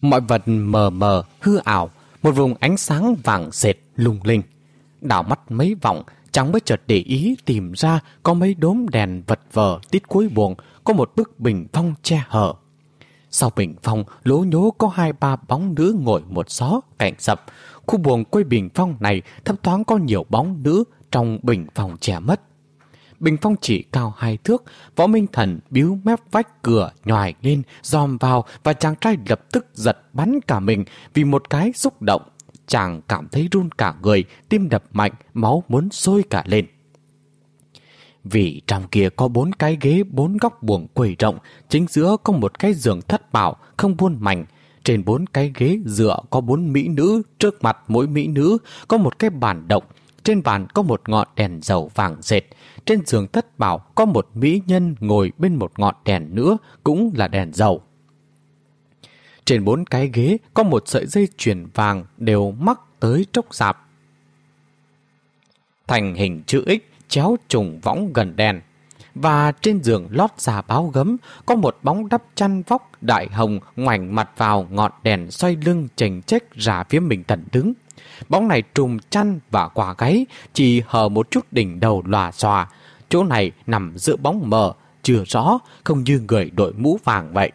Mọi vật mờ mờ, hư ảo, một vùng ánh sáng vàng dệt lung linh. Đảo mắt mấy vòng, chẳng mới chợt để ý tìm ra có mấy đốm đèn vật vờ tít cuối buồng, có một bức bình phong che hở. Sau bình phong, lố nhố có hai ba bóng nữ ngồi một xó cạnh sập. Khu buồng quê bình phong này thấp thoáng có nhiều bóng nữ trong bình phong che mất. Bình phong chỉ cao hai thước, võ minh thần biếu mép vách cửa nhòi lên, dòm vào và chàng trai lập tức giật bắn cả mình vì một cái xúc động. Chàng cảm thấy run cả người, tim đập mạnh, máu muốn sôi cả lên. Vì trong kia có bốn cái ghế bốn góc buồng quầy rộng, chính giữa có một cái giường thất bảo, không buôn mảnh. Trên bốn cái ghế dựa có bốn mỹ nữ, trước mặt mỗi mỹ nữ có một cái bàn động. Trên bàn có một ngọn đèn dầu vàng dệt. Trên giường thất bảo có một mỹ nhân ngồi bên một ngọn đèn nữa, cũng là đèn dầu. Trên bốn cái ghế có một sợi dây chuyền vàng đều mắc tới trốc sạp. Thành hình chữ X chéo trùng võng gần đèn. Và trên giường lót giả báo gấm có một bóng đắp chăn vóc đại hồng ngoảnh mặt vào ngọn đèn xoay lưng chành chếch ra phía mình thần đứng. Bóng này trùm chăn và quả gáy chỉ hờ một chút đỉnh đầu lòa xòa. Chỗ này nằm giữa bóng mờ, chưa rõ, không như người đội mũ vàng vậy.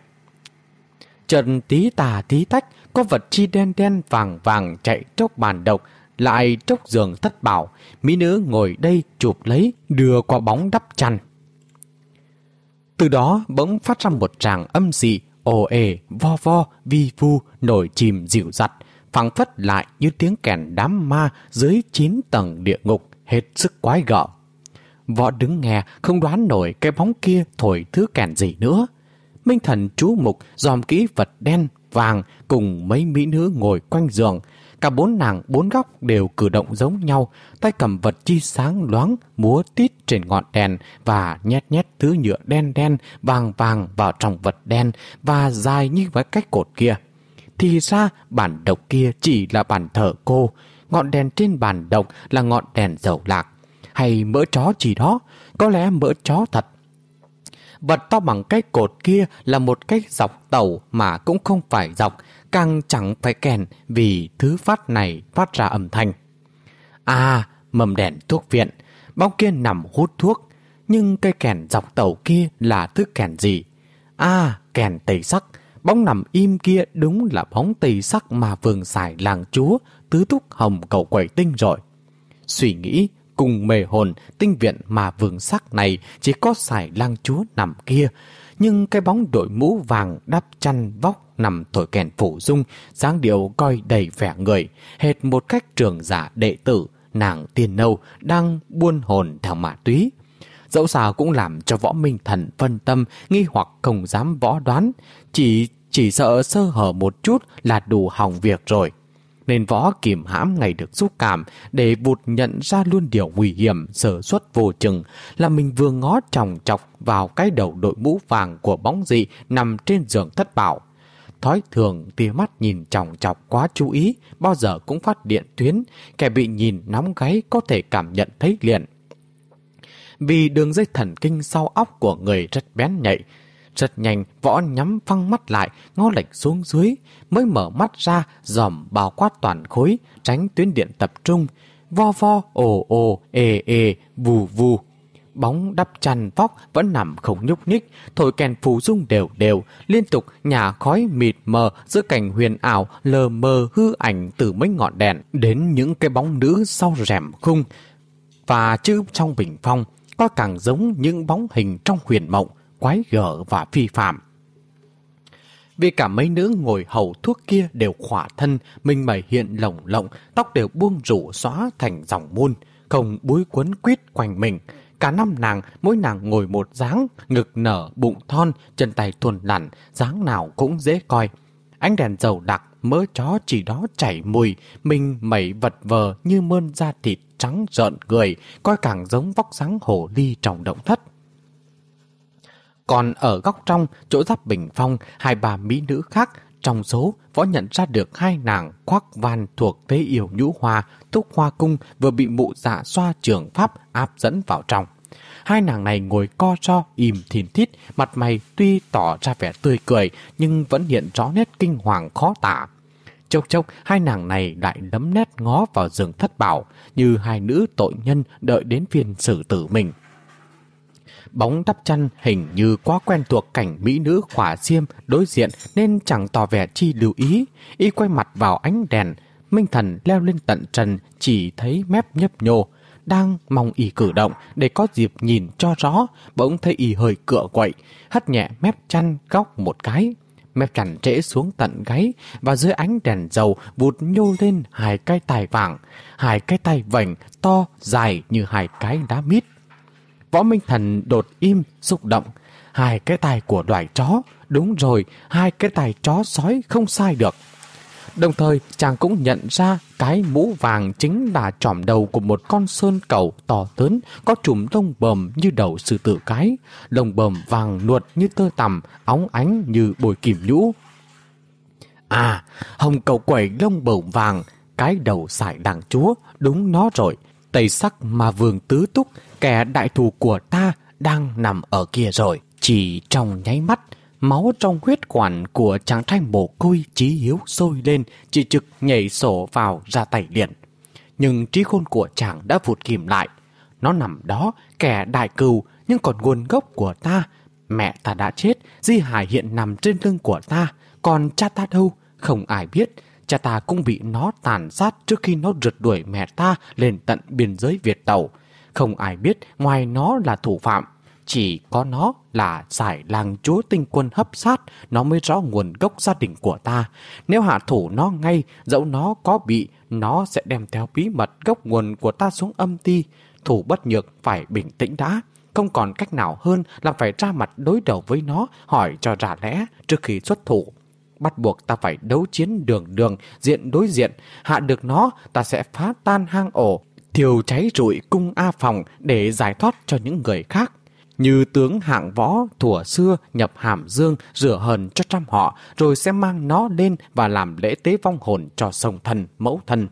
Trần tí tà tí tách, có vật chi đen đen vàng vàng chạy trốc bàn độc, lại trốc giường thất bảo, mỹ nữ ngồi đây chụp lấy, đưa qua bóng đắp chăn. Từ đó bỗng phát ra một tràng âm dị, ồ ề, vo vo, vi vu, nổi chìm dịu dặt, phẳng phất lại như tiếng kèn đám ma dưới chín tầng địa ngục, hết sức quái gợ. Võ đứng nghe, không đoán nổi cái bóng kia thổi thứ kèn gì nữa. Minh thần chú mục dòm kỹ vật đen, vàng cùng mấy mỹ nữ ngồi quanh giường, Cả bốn nàng bốn góc đều cử động giống nhau, tay cầm vật chi sáng loáng, múa tít trên ngọn đèn và nhét nhét thứ nhựa đen đen, vàng vàng vào trong vật đen và dài như với cách cột kia. Thì ra bản độc kia chỉ là bản thờ cô, ngọn đèn trên bàn độc là ngọn đèn dầu lạc. Hay mỡ chó chỉ đó, có lẽ mỡ chó thật. Vật to bằng cái cột kia là một cái dọc tàu mà cũng không phải dọc, càng chẳng phải kèn vì thứ phát này phát ra âm thanh. À, mầm đèn thuốc viện, bóng kia nằm hút thuốc, nhưng cây kèn dọc tàu kia là thứ kèn gì? À, kèn tây sắc, bóng nằm im kia đúng là bóng tây sắc mà vườn xài làng chúa, tứ thúc hồng cầu quẩy tinh rồi. Suy nghĩ, cùng mề hồn, tinh viện mà vườn sắc này chỉ có xài lang chúa nằm kia, nhưng cái bóng đội mũ vàng đắp chăn vóc nằm thổi kèn phủ dung, dáng điệu coi đầy vẻ người, hệt một cách trường giả đệ tử, nàng tiền nâu đang buôn hồn theo mã túy. Dẫu sao cũng làm cho võ minh thần phân tâm, nghi hoặc không dám võ đoán, chỉ chỉ sợ sơ hở một chút là đủ hỏng việc rồi. Nên võ kiểm hãm ngày được xúc cảm để vụt nhận ra luôn điều nguy hiểm, sở xuất vô chừng là mình vừa ngó tròng chọc vào cái đầu đội mũ vàng của bóng dị nằm trên giường thất bảo. Thói thường tia mắt nhìn tròng chọc quá chú ý, bao giờ cũng phát điện tuyến, kẻ bị nhìn nóng gáy có thể cảm nhận thấy liền. Vì đường dây thần kinh sau óc của người rất bén nhạy, rất nhanh võ nhắm phăng mắt lại, ngó lệch xuống dưới, mới mở mắt ra, dòm bao quát toàn khối, tránh tuyến điện tập trung, vo vo, ồ ồ, ê ê, vù vù. Bóng đắp chăn vóc vẫn nằm không nhúc nhích, thổi kèn phù dung đều đều, liên tục nhà khói mịt mờ giữa cảnh huyền ảo lờ mờ hư ảnh từ mấy ngọn đèn đến những cái bóng nữ sau rèm khung. Và chữ trong bình phong có càng giống những bóng hình trong huyền mộng, quái gở và phi phạm. Vì cả mấy nữ ngồi hầu thuốc kia đều khỏa thân, mình mẩy hiện lồng lộng, tóc đều buông rủ xóa thành dòng muôn, không búi quấn quýt quanh mình. Cả năm nàng, mỗi nàng ngồi một dáng, ngực nở, bụng thon, chân tay thuần lặn, dáng nào cũng dễ coi. Ánh đèn dầu đặc, mỡ chó chỉ đó chảy mùi, mình mẩy vật vờ như mơn da thịt trắng rợn người, coi càng giống vóc dáng hồ ly trong động thất. Còn ở góc trong, chỗ giáp bình phong, hai bà mỹ nữ khác, trong số, võ nhận ra được hai nàng khoác van thuộc tế yêu nhũ hoa, túc hoa cung vừa bị mụ dạ xoa trường pháp áp dẫn vào trong. hai nàng này ngồi co cho im thìn thít, mặt mày tuy tỏ ra vẻ tươi cười nhưng vẫn hiện rõ nét kinh hoàng khó tả. Chốc chốc, hai nàng này lại đấm nét ngó vào giường thất bảo, như hai nữ tội nhân đợi đến phiên xử tử mình. Bóng đắp chăn hình như quá quen thuộc cảnh mỹ nữ khỏa xiêm đối diện nên chẳng tỏ vẻ chi lưu ý. Y quay mặt vào ánh đèn, Minh Thần leo lên tận trần chỉ thấy mép nhấp nhô. Đang mong y cử động để có dịp nhìn cho rõ, bỗng thấy y hơi cựa quậy, hất nhẹ mép chăn góc một cái. Mép chăn trễ xuống tận gáy và dưới ánh đèn dầu vụt nhô lên hai cái tay vàng, hai cái tay vành to dài như hai cái đá mít. Võ Minh Thần đột im, xúc động. Hai cái tài của đoài chó, đúng rồi, hai cái tài chó sói không sai được. Đồng thời chàng cũng nhận ra cái mũ vàng chính là trỏm đầu của một con sơn cầu to lớn có trùm lông bờm như đầu sư tử cái, lông bờm vàng nuột như tơ tằm, óng ánh như bồi kìm nhũ. À, hồng cầu quẩy lông bờm vàng, cái đầu sải đàng chúa, đúng nó rồi. Tây sắc mà vương tứ túc, kẻ đại thù của ta đang nằm ở kia rồi. Chỉ trong nháy mắt, máu trong huyết quản của chàng trai mồ côi trí hiếu sôi lên, chỉ trực nhảy sổ vào ra tay liền. Nhưng trí khôn của chàng đã vụt kìm lại. Nó nằm đó, kẻ đại cừu, nhưng còn nguồn gốc của ta. Mẹ ta đã chết, di hải hiện nằm trên lưng của ta, còn cha ta đâu, không ai biết. Cha ta cũng bị nó tàn sát trước khi nó rượt đuổi mẹ ta lên tận biên giới Việt Tàu. Không ai biết ngoài nó là thủ phạm. Chỉ có nó là giải làng chúa tinh quân hấp sát, nó mới rõ nguồn gốc gia đình của ta. Nếu hạ thủ nó ngay, dẫu nó có bị, nó sẽ đem theo bí mật gốc nguồn của ta xuống âm ti. Thủ bất nhược phải bình tĩnh đã. Không còn cách nào hơn là phải ra mặt đối đầu với nó, hỏi cho ra lẽ trước khi xuất thủ. Bắt buộc ta phải đấu chiến đường đường, diện đối diện. Hạ được nó, ta sẽ phá tan hang ổ, thiêu cháy rụi cung A Phòng để giải thoát cho những người khác. Như tướng hạng võ thủa xưa nhập hàm dương rửa hờn cho trăm họ rồi sẽ mang nó lên và làm lễ tế vong hồn cho sông thần, mẫu thần.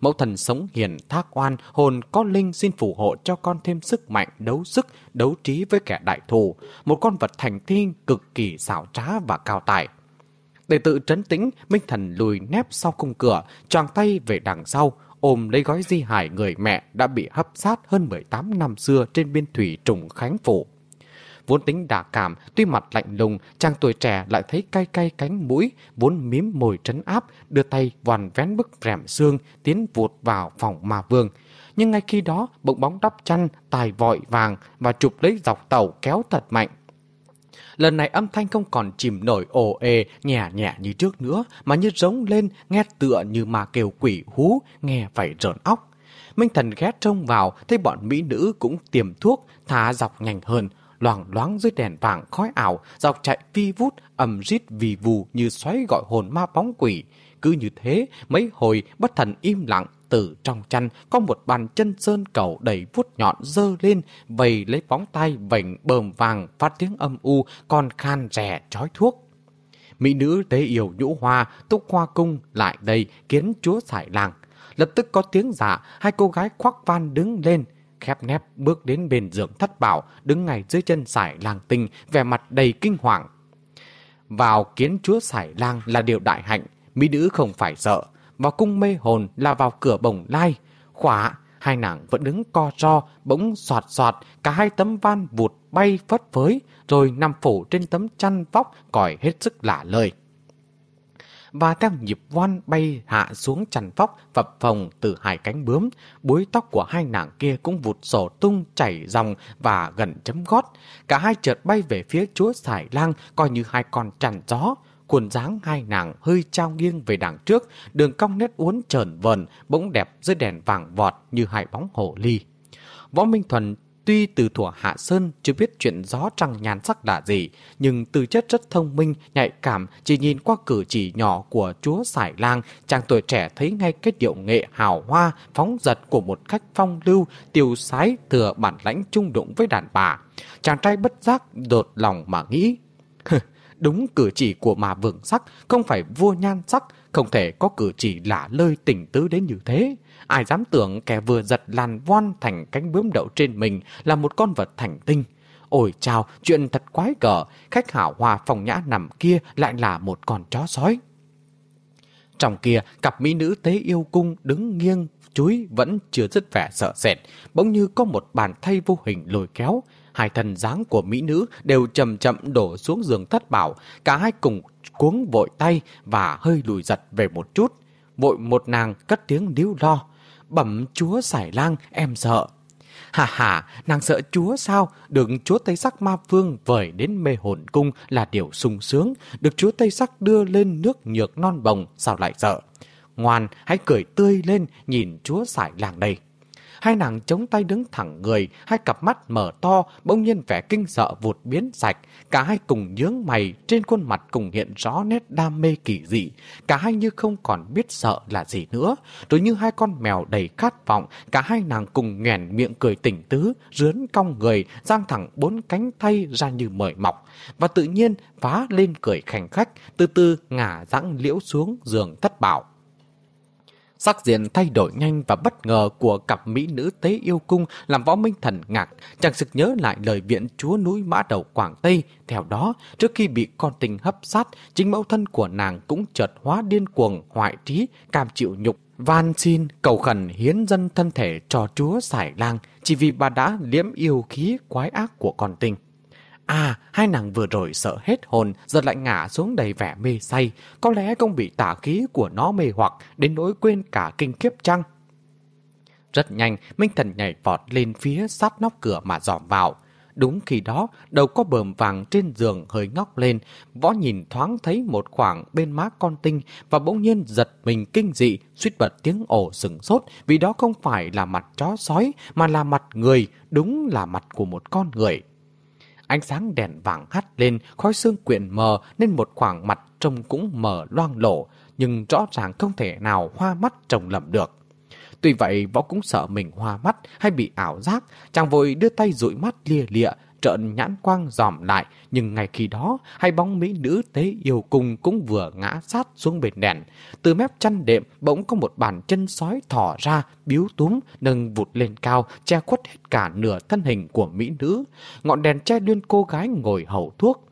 Mẫu thần sống hiền thác oan, hồn có linh xin phù hộ cho con thêm sức mạnh, đấu sức, đấu trí với kẻ đại thù. Một con vật thành thiên cực kỳ xảo trá và cao tài. Để tự trấn tĩnh, Minh Thần lùi nép sau cung cửa, choàng tay về đằng sau, ôm lấy gói di hải người mẹ đã bị hấp sát hơn 18 năm xưa trên biên thủy trùng Khánh Phủ. Vốn tính đả cảm, tuy mặt lạnh lùng, chàng tuổi trẻ lại thấy cay cay cánh mũi, vốn mím môi trấn áp, đưa tay vòn vén bức rèm xương, tiến vụt vào phòng ma vương. Nhưng ngay khi đó, bụng bóng đắp chăn, tài vội vàng và chụp lấy dọc tàu kéo thật mạnh. Lần này âm thanh không còn chìm nổi ồ ê, nhẹ nhẹ như trước nữa, mà như rống lên, nghe tựa như mà kêu quỷ hú, nghe phải rợn óc. Minh thần ghét trông vào, thấy bọn mỹ nữ cũng tiềm thuốc, thả dọc nhanh hơn, loảng loáng dưới đèn vàng khói ảo, dọc chạy vi vút, ầm rít vì vù như xoáy gọi hồn ma bóng quỷ. Cứ như thế, mấy hồi bất thần im lặng, từ trong chăn có một bàn chân sơn cầu đầy vuốt nhọn dơ lên, vầy lấy bóng tay vảnh bờm vàng phát tiếng âm u, còn khan rẻ trói thuốc. Mỹ nữ tế yêu nhũ hoa, túc hoa cung lại đây kiến chúa sải làng. Lập tức có tiếng giả, hai cô gái khoác van đứng lên, khép nép bước đến bên giường thất bảo, đứng ngay dưới chân sải lang tinh, vẻ mặt đầy kinh hoàng. Vào kiến chúa sải lang là điều đại hạnh, mỹ nữ không phải sợ. Vào cung mê hồn là vào cửa bồng lai. Khỏa, hai nàng vẫn đứng co ro, bỗng soạt soạt, cả hai tấm van vụt bay phất phới, rồi nằm phủ trên tấm chăn vóc, còi hết sức lạ lời và theo nhịp voan bay hạ xuống chăn vóc phập phồng từ hai cánh bướm. Búi tóc của hai nàng kia cũng vụt sổ tung chảy dòng và gần chấm gót. Cả hai chợt bay về phía chúa xài lang coi như hai con tràn gió. Khuôn dáng hai nàng hơi trao nghiêng về đằng trước, đường cong nét uốn trờn vần, bỗng đẹp dưới đèn vàng vọt như hai bóng hổ ly. Võ Minh Thuần Tuy từ thuở Hạ Sơn chưa biết chuyện gió trăng nhàn sắc là gì, nhưng tư chất rất thông minh, nhạy cảm, chỉ nhìn qua cử chỉ nhỏ của chúa Sải Lang, chàng tuổi trẻ thấy ngay cái điệu nghệ hào hoa, phóng giật của một khách phong lưu, tiêu sái thừa bản lãnh trung đụng với đàn bà. Chàng trai bất giác đột lòng mà nghĩ, đúng cử chỉ của mà vượng sắc, không phải vua nhan sắc, không thể có cử chỉ lả lơi tỉnh tứ đến như thế. Ai dám tưởng kẻ vừa giật làn voan thành cánh bướm đậu trên mình là một con vật thành tinh. Ôi chào, chuyện thật quái cỡ, khách hảo hòa phòng nhã nằm kia lại là một con chó sói. Trong kia, cặp mỹ nữ tế yêu cung đứng nghiêng, chuối vẫn chưa dứt vẻ sợ sệt, bỗng như có một bàn thay vô hình lôi kéo. Hai thần dáng của mỹ nữ đều chậm chậm đổ xuống giường thất bảo, cả hai cùng cuống vội tay và hơi lùi giật về một chút. Vội một nàng cất tiếng điếu lo. Bẩm chúa xài lang, em sợ. Hà hà, nàng sợ chúa sao? Được chúa Tây Sắc Ma Vương vời đến mê hồn cung là điều sung sướng. Được chúa Tây Sắc đưa lên nước nhược non bồng, sao lại sợ? Ngoan, hãy cười tươi lên, nhìn chúa xài làng đây. Hai nàng chống tay đứng thẳng người, hai cặp mắt mở to, bỗng nhiên vẻ kinh sợ vụt biến sạch. Cả hai cùng nhướng mày, trên khuôn mặt cùng hiện rõ nét đam mê kỳ dị. Cả hai như không còn biết sợ là gì nữa. Rồi như hai con mèo đầy khát vọng, cả hai nàng cùng nghèn miệng cười tỉnh tứ, rướn cong người, giang thẳng bốn cánh tay ra như mời mọc. Và tự nhiên phá lên cười khảnh khách, từ từ ngả dãng liễu xuống giường thất bảo. Sắc diện thay đổi nhanh và bất ngờ của cặp mỹ nữ tế yêu cung làm võ minh thần ngạc, chẳng sực nhớ lại lời viện chúa núi mã đầu Quảng Tây. Theo đó, trước khi bị con tình hấp sát, chính mẫu thân của nàng cũng chợt hóa điên cuồng, hoại trí, cam chịu nhục, van xin cầu khẩn hiến dân thân thể cho chúa xài lang chỉ vì bà đã liếm yêu khí quái ác của con tình. À, hai nàng vừa rồi sợ hết hồn, giờ lại ngã xuống đầy vẻ mê say. Có lẽ không bị tả khí của nó mê hoặc, đến nỗi quên cả kinh kiếp chăng? Rất nhanh, Minh Thần nhảy vọt lên phía sát nóc cửa mà dòm vào. Đúng khi đó, đầu có bờm vàng trên giường hơi ngóc lên, võ nhìn thoáng thấy một khoảng bên má con tinh và bỗng nhiên giật mình kinh dị, suýt bật tiếng ổ sừng sốt vì đó không phải là mặt chó sói mà là mặt người, đúng là mặt của một con người. Ánh sáng đèn vàng hắt lên, khói xương quyện mờ nên một khoảng mặt trông cũng mờ loang lổ, nhưng rõ ràng không thể nào hoa mắt trồng lầm được. Tuy vậy, võ cũng sợ mình hoa mắt hay bị ảo giác, chàng vội đưa tay dụi mắt lia lịa, trợn nhãn quang dòm lại, nhưng ngay khi đó, hai bóng mỹ nữ tế yêu cùng cũng vừa ngã sát xuống bền đèn. Từ mép chăn đệm bỗng có một bàn chân sói thỏ ra, biếu túm, nâng vụt lên cao, che khuất hết cả nửa thân hình của mỹ nữ. Ngọn đèn che đuyên cô gái ngồi hầu thuốc.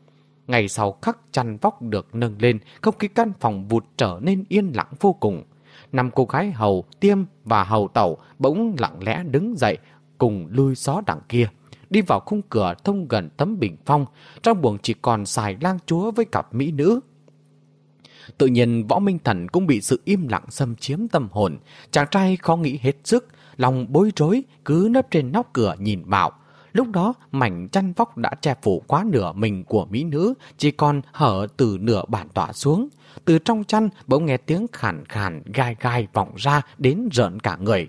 Ngày sau khắc chăn vóc được nâng lên, không khí căn phòng vụt trở nên yên lặng vô cùng. Năm cô gái hầu, tiêm và hầu tẩu bỗng lặng lẽ đứng dậy, cùng lui xó đằng kia đi vào khung cửa thông gần tấm bình phong, trong buồng chỉ còn xài lang chúa với cặp mỹ nữ. Tự nhiên võ minh thần cũng bị sự im lặng xâm chiếm tâm hồn, chàng trai khó nghĩ hết sức, lòng bối rối, cứ nấp trên nóc cửa nhìn vào. Lúc đó, mảnh chăn vóc đã che phủ quá nửa mình của mỹ nữ, chỉ còn hở từ nửa bản tỏa xuống. Từ trong chăn, bỗng nghe tiếng khàn khàn, gai gai vọng ra đến rợn cả người.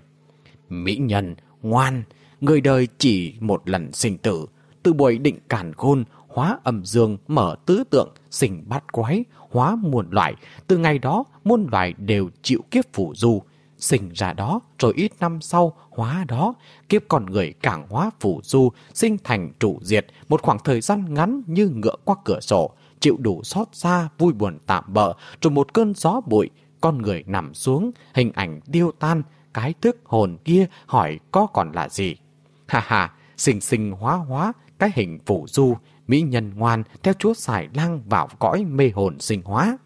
Mỹ nhân, ngoan, người đời chỉ một lần sinh tử, từ buổi định cản khôn, hóa âm dương, mở tứ tượng, sinh bát quái, hóa muôn loại. Từ ngày đó, muôn loài đều chịu kiếp phủ du. Sinh ra đó, rồi ít năm sau, hóa đó. Kiếp con người càng hóa phủ du, sinh thành trụ diệt, một khoảng thời gian ngắn như ngựa qua cửa sổ, chịu đủ xót xa, vui buồn tạm bỡ, rồi một cơn gió bụi, con người nằm xuống, hình ảnh tiêu tan, cái thức hồn kia hỏi có còn là gì. Ha ha, sinh sinh hóa hóa, cái hình phủ du, mỹ nhân ngoan theo chúa xài lang vào cõi mê hồn sinh hóa.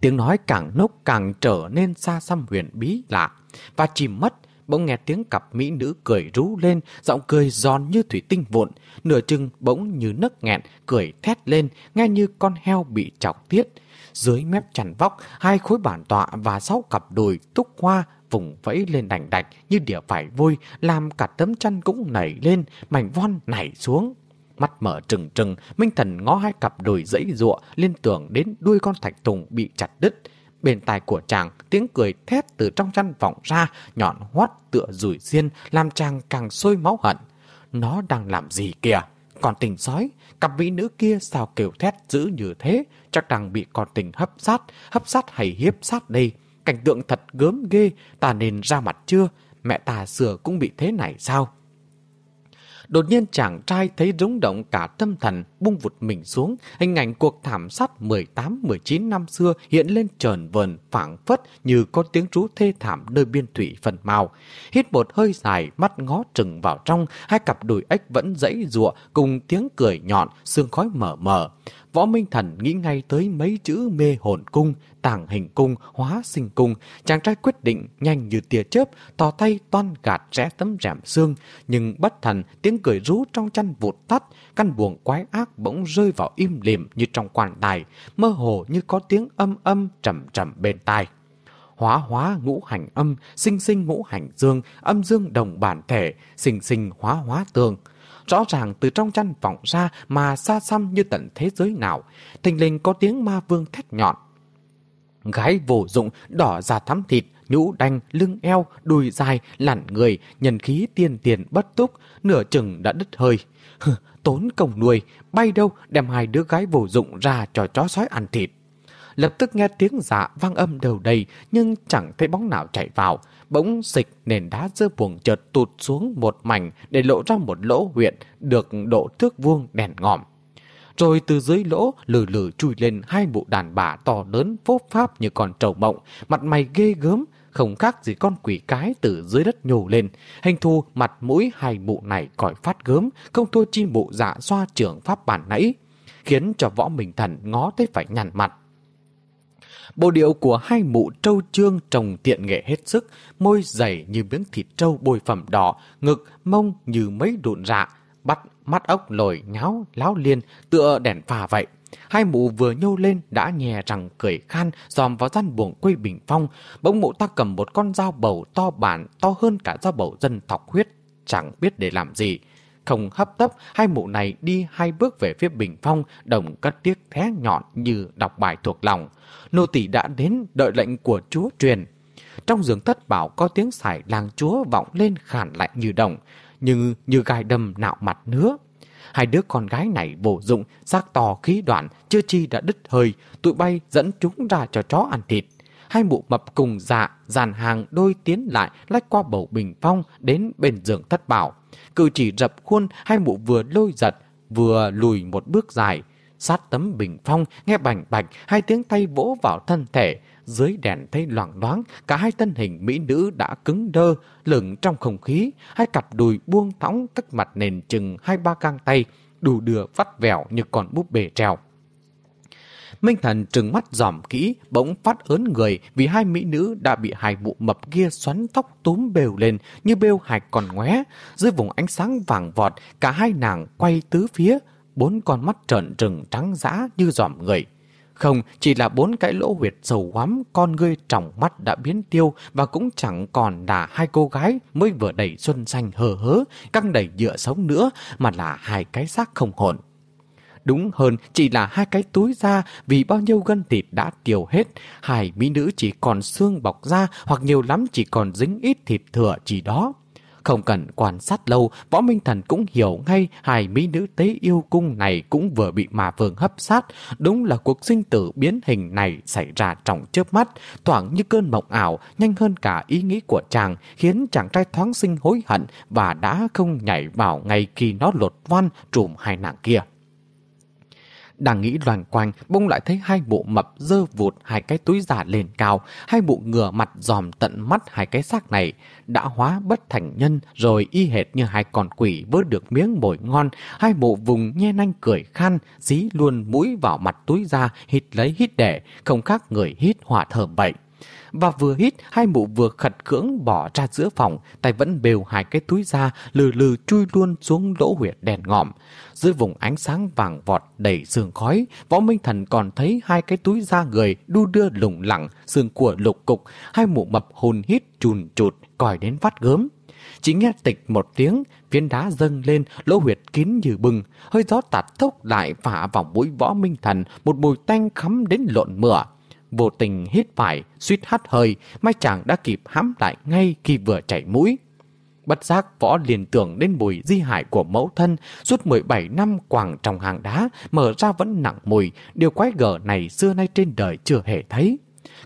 Tiếng nói càng nốc càng trở nên xa xăm huyền bí lạ, và chìm mất, bỗng nghe tiếng cặp mỹ nữ cười rú lên, giọng cười giòn như thủy tinh vụn, nửa chừng bỗng như nấc nghẹn, cười thét lên, nghe như con heo bị chọc tiết. Dưới mép chằn vóc, hai khối bản tọa và sáu cặp đùi túc hoa vùng vẫy lên đành đạch như địa phải vui, làm cả tấm chăn cũng nảy lên, mảnh von nảy xuống. Mắt mở trừng trừng, Minh Thần ngó hai cặp đùi dãy ruộng liên tưởng đến đuôi con thạch tùng bị chặt đứt. Bên tai của chàng, tiếng cười thét từ trong chăn vọng ra, nhọn hoắt tựa rủi xiên, làm chàng càng sôi máu hận. Nó đang làm gì kìa? Còn tình sói, cặp mỹ nữ kia sao kêu thét dữ như thế, chắc đang bị con tình hấp sát, hấp sát hay hiếp sát đây. Cảnh tượng thật gớm ghê, ta nên ra mặt chưa? Mẹ ta xưa cũng bị thế này sao? Đột nhiên chàng trai thấy rúng động cả tâm thần, bung vụt mình xuống. Hình ảnh cuộc thảm sát 18-19 năm xưa hiện lên trờn vờn phảng phất như có tiếng rú thê thảm nơi biên thủy phần màu. Hít một hơi dài, mắt ngó trừng vào trong, hai cặp đùi ếch vẫn dãy ruộng cùng tiếng cười nhọn, xương khói mở mờ. Võ Minh Thần nghĩ ngay tới mấy chữ mê hồn cung, tàng hình cung, hóa sinh cung. Chàng trai quyết định nhanh như tia chớp, tỏ tay toan gạt rẽ tấm rèm xương. Nhưng bất thần, tiếng cười rú trong chăn vụt tắt, căn buồng quái ác bỗng rơi vào im lìm như trong quan tài, mơ hồ như có tiếng âm âm trầm trầm bên tai hóa hóa ngũ hành âm, sinh sinh ngũ hành dương, âm dương đồng bản thể, sinh sinh hóa hóa tường rõ ràng từ trong chăn vọng ra mà xa xăm như tận thế giới nào. Thình linh có tiếng ma vương thét nhọn. Gái vô dụng, đỏ da thắm thịt, nhũ đanh, lưng eo, đùi dài, lặn người, nhân khí tiền tiền bất túc, nửa chừng đã đứt hơi. Tốn công nuôi, bay đâu đem hai đứa gái vô dụng ra cho chó sói ăn thịt. Lập tức nghe tiếng dạ vang âm đầu đầy nhưng chẳng thấy bóng nào chạy vào bỗng xịch nền đá giữa buồng chợt tụt xuống một mảnh để lộ ra một lỗ huyện được độ thước vuông đèn ngòm. Rồi từ dưới lỗ lử lử chui lên hai bộ đàn bà to lớn phốp pháp như con trầu mộng, mặt mày ghê gớm, không khác gì con quỷ cái từ dưới đất nhổ lên. Hình thu mặt mũi hai mụ này còi phát gớm, không thua chi mụ dạ xoa trưởng pháp bản nãy, khiến cho võ mình thần ngó tới phải nhằn mặt. Bộ điệu của hai mụ trâu trương trồng tiện nghệ hết sức, môi dày như miếng thịt trâu bôi phẩm đỏ, ngực mông như mấy đụn rạ, bắt mắt ốc lồi nháo láo liên tựa đèn pha vậy. Hai mụ vừa nhô lên đã nhè rằng cười khan dòm vào gian buồng quê bình phong. Bỗng mụ ta cầm một con dao bầu to bản to hơn cả dao bầu dân thọc huyết. Chẳng biết để làm gì. Không hấp tấp, hai mụ này đi hai bước về phía bình phong, đồng cất tiếc thé nhọn như đọc bài thuộc lòng nô tỳ đã đến đợi lệnh của chúa truyền. Trong giường thất bảo có tiếng xài làng chúa vọng lên khản lại như đồng, nhưng như gai đâm nạo mặt nữa. Hai đứa con gái này bổ dụng, xác to khí đoạn, chưa chi đã đứt hơi, tụi bay dẫn chúng ra cho chó ăn thịt. Hai mụ mập cùng dạ, dàn hàng đôi tiến lại lách qua bầu bình phong đến bên giường thất bảo. Cự chỉ rập khuôn, hai mụ vừa lôi giật, vừa lùi một bước dài, sát tấm bình phong, nghe bành bạch, hai tiếng tay vỗ vào thân thể. Dưới đèn thấy loảng loáng, cả hai thân hình mỹ nữ đã cứng đơ, lửng trong không khí, hai cặp đùi buông thõng cách mặt nền chừng hai ba gang tay, đủ đưa vắt vẻo như con búp bể trèo Minh Thần trừng mắt giỏm kỹ, bỗng phát ớn người vì hai mỹ nữ đã bị hai mụ mập kia xoắn tóc túm bều lên như bêu hạch còn ngoé. Dưới vùng ánh sáng vàng vọt, cả hai nàng quay tứ phía, bốn con mắt trợn trừng trắng dã như giỏm người. Không, chỉ là bốn cái lỗ huyệt sầu hoắm, con ngươi trọng mắt đã biến tiêu và cũng chẳng còn là hai cô gái mới vừa đẩy xuân xanh hờ hớ, căng đầy dựa sống nữa, mà là hai cái xác không hồn. Đúng hơn chỉ là hai cái túi da vì bao nhiêu gân thịt đã tiêu hết, hai mỹ nữ chỉ còn xương bọc da hoặc nhiều lắm chỉ còn dính ít thịt thừa chỉ đó. Không cần quan sát lâu, Võ Minh Thần cũng hiểu ngay hai mỹ nữ tế yêu cung này cũng vừa bị mà vương hấp sát. Đúng là cuộc sinh tử biến hình này xảy ra trong chớp mắt, thoảng như cơn mộng ảo, nhanh hơn cả ý nghĩ của chàng, khiến chàng trai thoáng sinh hối hận và đã không nhảy vào ngay khi nó lột văn trùm hai nàng kia. Đang nghĩ loàn quanh, bông lại thấy hai bộ mập dơ vụt hai cái túi giả lên cao, hai bộ ngửa mặt dòm tận mắt hai cái xác này, đã hóa bất thành nhân rồi y hệt như hai con quỷ vớt được miếng mồi ngon, hai bộ vùng nhe nanh cười khan, dí luôn mũi vào mặt túi ra, hít lấy hít để, không khác người hít hỏa thở bệnh và vừa hít hai mụ vừa khật cưỡng bỏ ra giữa phòng, tay vẫn bều hai cái túi ra, lừ lừ chui luôn xuống lỗ huyệt đèn ngòm. Dưới vùng ánh sáng vàng vọt đầy sương khói, võ minh thần còn thấy hai cái túi da người đu đưa lủng lẳng, xương của lục cục, hai mụ mập hồn hít chùn chụt, còi đến phát gớm. Chỉ nghe tịch một tiếng, phiến đá dâng lên, lỗ huyệt kín như bừng, hơi gió tạt thốc lại phả vào mũi võ minh thần, một mùi tanh khắm đến lộn mửa vô tình hít phải, suýt hắt hơi, mai chàng đã kịp hãm lại ngay khi vừa chảy mũi. Bất giác võ liền tưởng đến mùi di hại của mẫu thân, suốt 17 năm quảng trong hàng đá, mở ra vẫn nặng mùi, điều quái gở này xưa nay trên đời chưa hề thấy.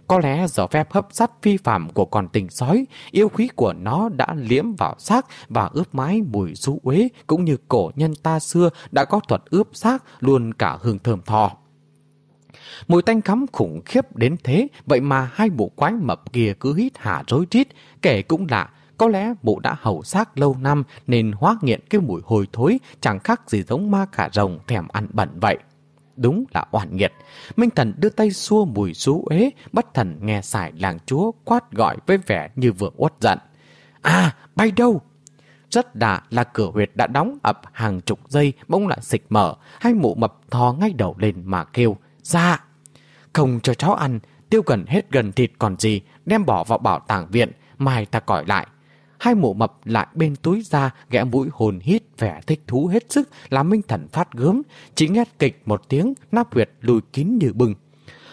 Có lẽ do phép hấp sát phi phạm của con tình sói, yêu khí của nó đã liếm vào xác và ướp mái mùi rú uế cũng như cổ nhân ta xưa đã có thuật ướp xác luôn cả hương thơm thò. Mùi tanh cắm khủng khiếp đến thế, vậy mà hai bộ quái mập kia cứ hít hả rối rít, kể cũng lạ, có lẽ bộ đã hầu xác lâu năm nên hóa nghiện cái mùi hôi thối chẳng khác gì giống ma cả rồng thèm ăn bẩn vậy. Đúng là oan nghiệt. Minh Thần đưa tay xua mùi xú ế, bất thần nghe xài làng chúa quát gọi với vẻ như vừa uất giận. À, bay đâu? Rất đà là cửa huyệt đã đóng ập hàng chục giây bỗng lại xịch mở, hai mụ mập thò ngay đầu lên mà kêu. Dạ! Không cho cháu ăn, tiêu gần hết gần thịt còn gì, đem bỏ vào bảo tàng viện, mai ta cõi lại. Hai mụ mập lại bên túi ra ghẽ mũi hồn hít vẻ thích thú hết sức làm Minh Thần phát gớm, chỉ nghe kịch một tiếng nắp huyệt lùi kín như bừng.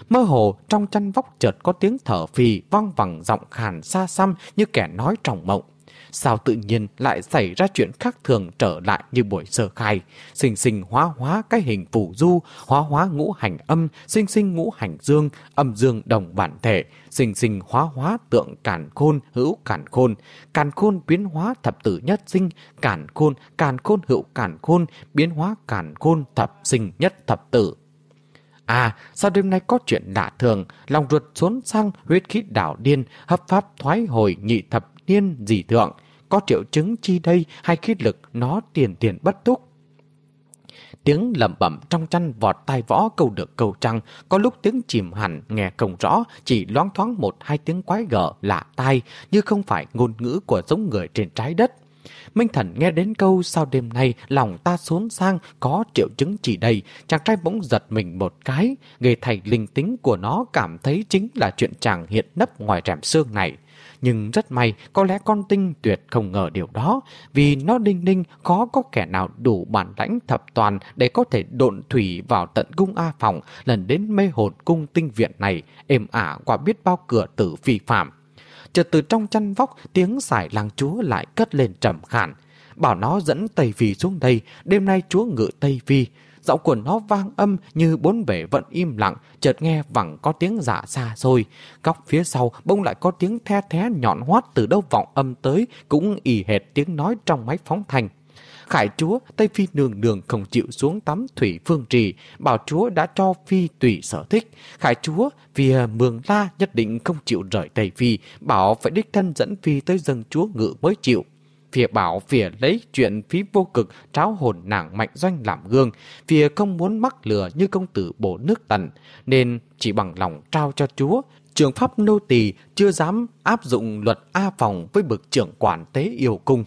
Mơ hồ trong chăn vóc chợt có tiếng thở phì vang vẳng giọng khàn xa xăm như kẻ nói trong mộng. Sao tự nhiên lại xảy ra chuyện khác thường trở lại như buổi sơ khai, sinh sinh hóa hóa cái hình phù du, hóa hóa ngũ hành âm, sinh sinh ngũ hành dương, âm dương đồng bản thể, sinh sinh hóa hóa tượng cản khôn hữu cản khôn, cản khôn biến hóa thập tử nhất sinh, cản khôn, cản khôn hữu cản khôn, biến hóa cản khôn thập sinh nhất thập tử. À, sao đêm nay có chuyện lạ thường, lòng ruột xốn sang huyết khí đảo điên, hấp pháp thoái hồi nhị thập niên dị thượng, có triệu chứng chi đây hay khí lực nó tiền tiền bất túc. Tiếng lẩm bẩm trong chăn vọt tai võ câu được câu trăng, có lúc tiếng chìm hẳn nghe không rõ, chỉ loáng thoáng một hai tiếng quái gở lạ tai như không phải ngôn ngữ của giống người trên trái đất. Minh Thần nghe đến câu sau đêm nay lòng ta xuống sang có triệu chứng chỉ đây, chàng trai bỗng giật mình một cái, nghề thầy linh tính của nó cảm thấy chính là chuyện chàng hiện nấp ngoài rèm xương này. Nhưng rất may, có lẽ con tinh tuyệt không ngờ điều đó, vì nó đinh ninh khó có kẻ nào đủ bản lãnh thập toàn để có thể độn thủy vào tận cung A Phòng lần đến mê hồn cung tinh viện này, êm ả qua biết bao cửa tử phi phạm. Chợt từ trong chăn vóc, tiếng xài làng chúa lại cất lên trầm khản. Bảo nó dẫn Tây Phi xuống đây, đêm nay chúa ngự Tây Phi, giọng của nó vang âm như bốn bể vẫn im lặng, chợt nghe vẳng có tiếng giả xa xôi. Góc phía sau bông lại có tiếng the thé nhọn hoát từ đâu vọng âm tới, cũng ì hệt tiếng nói trong máy phóng thanh. Khải chúa, Tây Phi nương nương không chịu xuống tắm thủy phương trì, bảo chúa đã cho Phi tùy sở thích. Khải chúa, vì mường la nhất định không chịu rời Tây Phi, bảo phải đích thân dẫn Phi tới dân chúa ngự mới chịu phía bảo phía lấy chuyện phí vô cực tráo hồn nàng mạnh doanh làm gương, phía không muốn mắc lừa như công tử bổ nước tần, nên chỉ bằng lòng trao cho chúa. Trường pháp nô tỳ chưa dám áp dụng luật A phòng với bực trưởng quản tế yêu cung.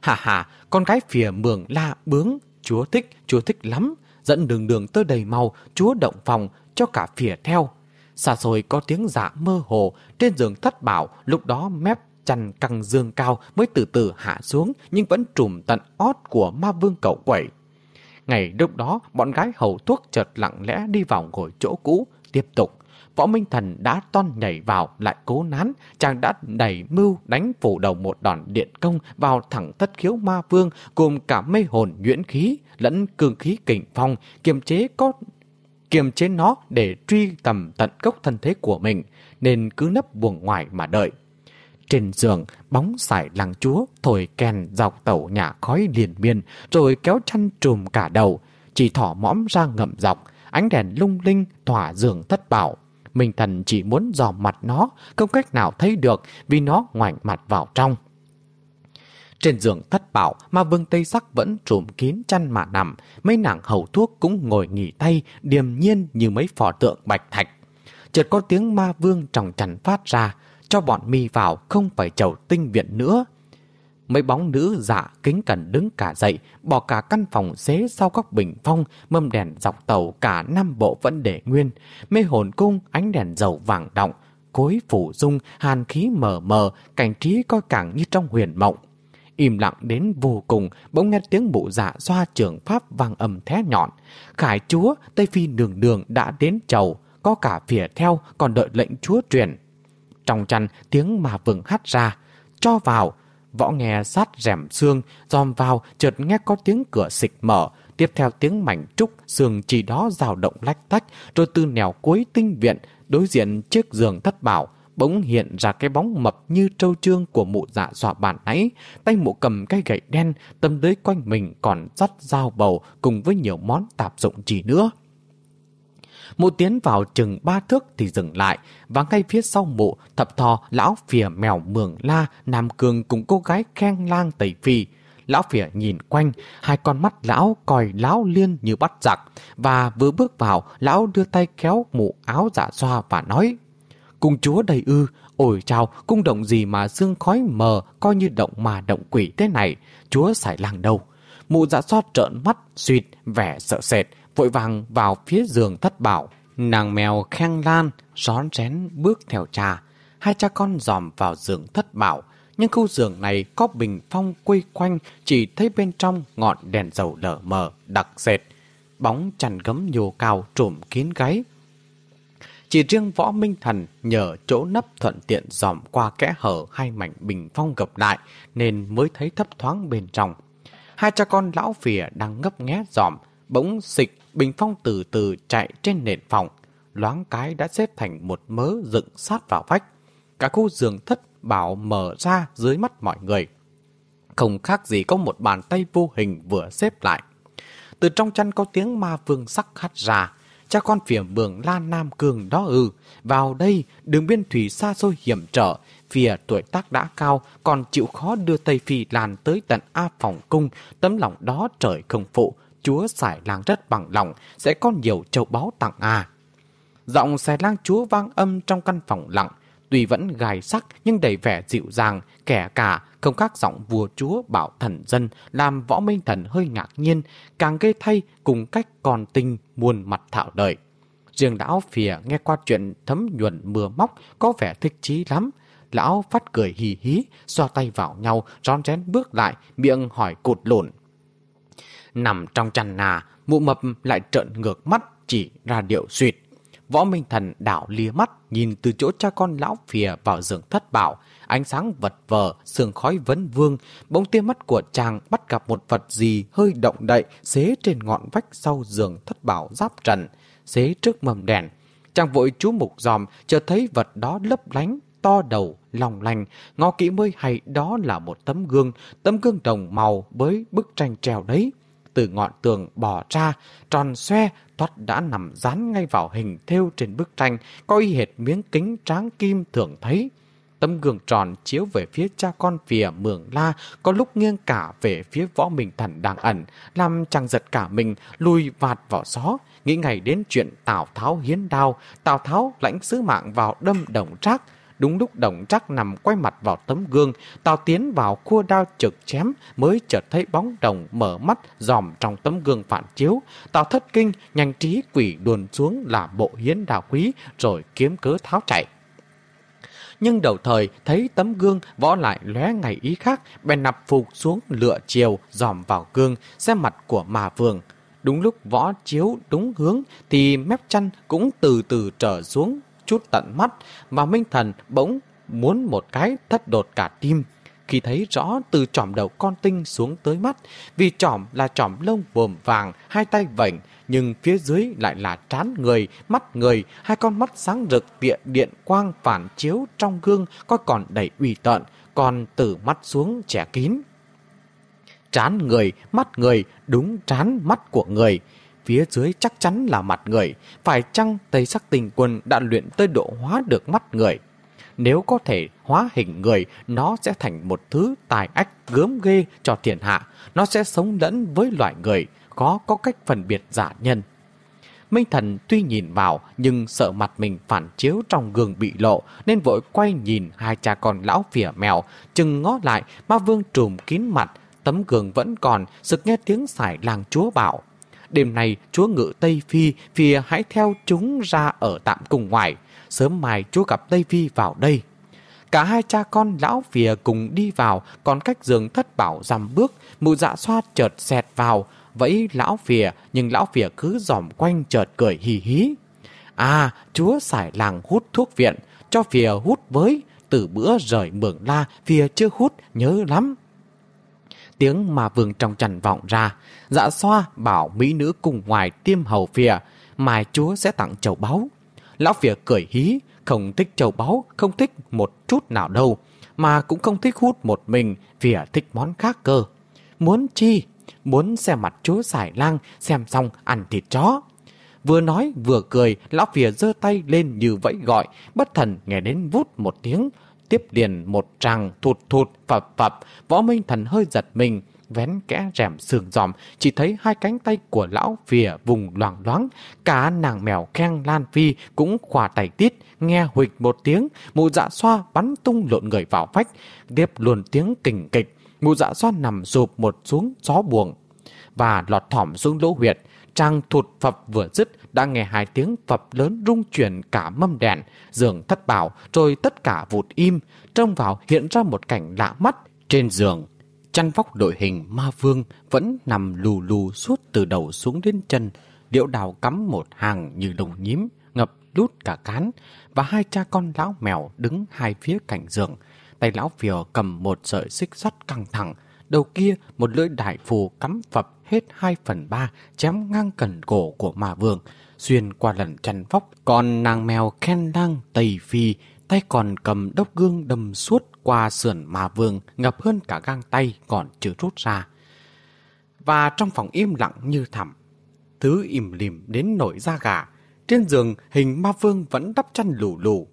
Hà hà, con gái phía mường la bướng, chúa thích, chúa thích lắm. Dẫn đường đường tơ đầy màu, chúa động phòng, cho cả phía theo. Xa xôi có tiếng dạ mơ hồ, trên giường thất bảo, lúc đó mép chăn căng dương cao mới từ từ hạ xuống nhưng vẫn trùm tận ót của ma vương cậu quẩy. Ngày lúc đó, bọn gái hầu thuốc chợt lặng lẽ đi vào ngồi chỗ cũ, tiếp tục. Võ Minh Thần đã ton nhảy vào lại cố nán, chàng đã đẩy mưu đánh phủ đầu một đòn điện công vào thẳng thất khiếu ma vương cùng cả mê hồn nhuyễn khí lẫn cương khí kình phong kiềm chế có kiềm chế nó để truy tầm tận gốc thân thế của mình nên cứ nấp buồng ngoài mà đợi. Trên giường, bóng sải làng chúa thổi kèn dọc tàu nhà khói liền miên, rồi kéo chăn trùm cả đầu, chỉ thỏ mõm ra ngậm dọc, ánh đèn lung linh tỏa giường thất bảo. Minh thần chỉ muốn dò mặt nó, không cách nào thấy được vì nó ngoảnh mặt vào trong. Trên giường thất bảo mà vương Tây Sắc vẫn trùm kín chăn mà nằm, mấy nàng hầu thuốc cũng ngồi nghỉ tay, điềm nhiên như mấy phò tượng bạch thạch. Chợt có tiếng ma vương trong chăn phát ra, cho bọn mi vào không phải chầu tinh viện nữa. Mấy bóng nữ dạ kính cẩn đứng cả dậy, bỏ cả căn phòng xế sau góc bình phong, mâm đèn dọc tàu cả năm bộ vẫn để nguyên. Mê hồn cung, ánh đèn dầu vàng động, cối phủ dung, hàn khí mờ mờ, cảnh trí coi càng như trong huyền mộng. Im lặng đến vô cùng, bỗng nghe tiếng bụ dạ xoa trường pháp vang ầm thé nhọn. Khải chúa, Tây Phi đường đường đã đến chầu, có cả phía theo còn đợi lệnh chúa truyền. Trong chăn tiếng mà vừng hắt ra. Cho vào. Võ nghe sát rèm xương, dòm vào, chợt nghe có tiếng cửa xịch mở. Tiếp theo tiếng mảnh trúc, xương chỉ đó rào động lách tách, rồi từ nẻo cuối tinh viện, đối diện chiếc giường thất bảo, bỗng hiện ra cái bóng mập như trâu trương của mụ dạ dọa bàn ấy Tay mụ cầm cái gậy đen, tâm lưới quanh mình còn dắt dao bầu cùng với nhiều món tạp dụng gì nữa. Mụ tiến vào chừng ba thước thì dừng lại, và ngay phía sau mụ, thập thò lão phìa mèo mường la, Nam Cường cùng cô gái khen lang tẩy phi. Lão phìa nhìn quanh, hai con mắt lão coi lão liên như bắt giặc, và vừa bước vào, lão đưa tay kéo mụ áo dạ xoa và nói Cung chúa đầy ư, ôi chào, cung động gì mà xương khói mờ, coi như động mà động quỷ thế này, chúa xài làng đâu. Mụ dạ xoa trợn mắt, suyệt, vẻ sợ sệt, vội vàng vào phía giường thất bảo. Nàng mèo khen lan, rón rén bước theo cha. Hai cha con dòm vào giường thất bảo. Nhưng khu giường này có bình phong quây quanh, chỉ thấy bên trong ngọn đèn dầu lở mờ, đặc sệt. Bóng chằn gấm nhô cao trùm kín gáy. Chỉ riêng võ minh thần nhờ chỗ nấp thuận tiện dòm qua kẽ hở hai mảnh bình phong gập lại nên mới thấy thấp thoáng bên trong. Hai cha con lão phìa đang ngấp nghé dòm, bỗng xịch bình phong từ từ chạy trên nền phòng. Loáng cái đã xếp thành một mớ dựng sát vào vách. Cả khu giường thất bảo mở ra dưới mắt mọi người. Không khác gì có một bàn tay vô hình vừa xếp lại. Từ trong chăn có tiếng ma vương sắc hát ra. Cha con phìa mường lan nam cường đó ư. Vào đây, đường biên thủy xa xôi hiểm trở. Phìa tuổi tác đã cao, còn chịu khó đưa Tây Phi lan tới tận A phòng cung. Tấm lòng đó trời không phụ. Chúa xài lang rất bằng lòng, sẽ có nhiều châu báu tặng à. Giọng xài lang chúa vang âm trong căn phòng lặng, tuy vẫn gài sắc nhưng đầy vẻ dịu dàng, kẻ cả, không khác giọng vua chúa bảo thần dân, làm võ minh thần hơi ngạc nhiên, càng gây thay cùng cách còn tinh muôn mặt thạo đời. Riêng lão phìa nghe qua chuyện thấm nhuần mưa móc có vẻ thích chí lắm. Lão phát cười hì hí, xoa tay vào nhau, rón rén bước lại, miệng hỏi cột lộn. Nằm trong chăn nà, mụ mập lại trợn ngược mắt chỉ ra điệu suyệt. Võ Minh Thần đảo lia mắt nhìn từ chỗ cha con lão phìa vào giường thất bảo, ánh sáng vật vờ, sương khói vấn vương, bỗng tia mắt của chàng bắt gặp một vật gì hơi động đậy xế trên ngọn vách sau giường thất bảo giáp trần, xế trước mầm đèn. Chàng vội chú mục dòm, chờ thấy vật đó lấp lánh, to đầu, lòng lành, ngó kỹ mới hay đó là một tấm gương, tấm gương đồng màu với bức tranh treo đấy từ ngọn tường bỏ ra, tròn xoe, thoát đã nằm dán ngay vào hình thêu trên bức tranh, có y hệt miếng kính tráng kim thường thấy. Tấm gương tròn chiếu về phía cha con phìa mường la, có lúc nghiêng cả về phía võ mình thần đang ẩn, làm chàng giật cả mình, lùi vạt vào xó, nghĩ ngày đến chuyện Tào Tháo hiến đao, Tào Tháo lãnh sứ mạng vào đâm đồng trác, Đúng lúc đồng trắc nằm quay mặt vào tấm gương, Tào tiến vào cua đao trực chém mới chợt thấy bóng đồng mở mắt dòm trong tấm gương phản chiếu. Tào thất kinh, nhanh trí quỷ đuồn xuống là bộ hiến đào quý rồi kiếm cớ tháo chạy. Nhưng đầu thời thấy tấm gương võ lại lóe ngày ý khác, bèn nạp phục xuống lựa chiều dòm vào gương xem mặt của mà vương. Đúng lúc võ chiếu đúng hướng thì mép chăn cũng từ từ trở xuống chút tận mắt mà Minh Thần bỗng muốn một cái thất đột cả tim khi thấy rõ từ trỏm đầu con tinh xuống tới mắt, vì trỏm là trỏm lông vồm vàng, hai tay vảnh, nhưng phía dưới lại là trán người, mắt người, hai con mắt sáng rực tịa điện quang phản chiếu trong gương có còn đầy uy tợn, còn từ mắt xuống trẻ kín. Trán người, mắt người, đúng trán mắt của người phía dưới chắc chắn là mặt người, phải chăng Tây Sắc Tình Quân đã luyện tới độ hóa được mắt người? Nếu có thể hóa hình người, nó sẽ thành một thứ tài ách gớm ghê cho thiên hạ. Nó sẽ sống lẫn với loại người, có có cách phân biệt giả nhân. Minh Thần tuy nhìn vào nhưng sợ mặt mình phản chiếu trong gương bị lộ nên vội quay nhìn hai cha con lão phỉa mèo, chừng ngó lại ma vương trùm kín mặt, tấm gương vẫn còn, sực nghe tiếng xài làng chúa bảo. Đêm nay, chúa ngự Tây Phi Phìa hãy theo chúng ra ở tạm cùng ngoài Sớm mai chúa gặp Tây Phi vào đây. Cả hai cha con lão phìa cùng đi vào, Còn cách giường thất bảo dằm bước, Mụ dạ xoa chợt xẹt vào. Vẫy lão phìa, Nhưng lão phìa cứ dòm quanh chợt cười hì hí. À chúa xài làng hút thuốc viện, Cho phìa hút với. Từ bữa rời mường la, Phìa chưa hút, nhớ lắm. Tiếng mà vương trong trần vọng ra. Dạ xoa bảo mỹ nữ cùng ngoài tiêm hầu phìa. Mai chúa sẽ tặng châu báu. Lão phìa cười hí. Không thích châu báu, không thích một chút nào đâu. Mà cũng không thích hút một mình. Phìa thích món khác cơ. Muốn chi? Muốn xem mặt chúa xài lang, xem xong ăn thịt chó. Vừa nói vừa cười, lão phìa giơ tay lên như vẫy gọi, bất thần nghe đến vút một tiếng. Tiếp liền một tràng thụt thụt phập phập, võ minh thần hơi giật mình, vén kẽ rèm sườn giòm, chỉ thấy hai cánh tay của lão phìa vùng loảng loáng, cả nàng mèo khen lan phi cũng khỏa tay tít, nghe huịch một tiếng, mụ dạ xoa bắn tung lộn người vào vách, tiếp luôn tiếng kình kịch, mụ dạ xoa nằm rụp một xuống gió buồng và lọt thỏm xuống lỗ huyệt, Trang thụt phập vừa dứt đã nghe hai tiếng phập lớn rung chuyển cả mâm đèn, giường thất bảo rồi tất cả vụt im, trông vào hiện ra một cảnh lạ mắt. Trên giường, chăn vóc đội hình ma vương vẫn nằm lù lù suốt từ đầu xuống đến chân, điệu đào cắm một hàng như đồng nhím, ngập lút cả cán, và hai cha con lão mèo đứng hai phía cạnh giường. Tay lão phìa cầm một sợi xích sắt căng thẳng, đầu kia một lưỡi đại phù cắm phập hết 2 phần 3 chém ngang cần cổ của ma vương, xuyên qua lần chăn vóc. Còn nàng mèo khen đăng tây phi, tay còn cầm đốc gương đâm suốt qua sườn ma vương, ngập hơn cả gang tay còn chưa rút ra. Và trong phòng im lặng như thẳm, thứ im lìm đến nổi da gà, trên giường hình ma vương vẫn đắp chăn lù lù.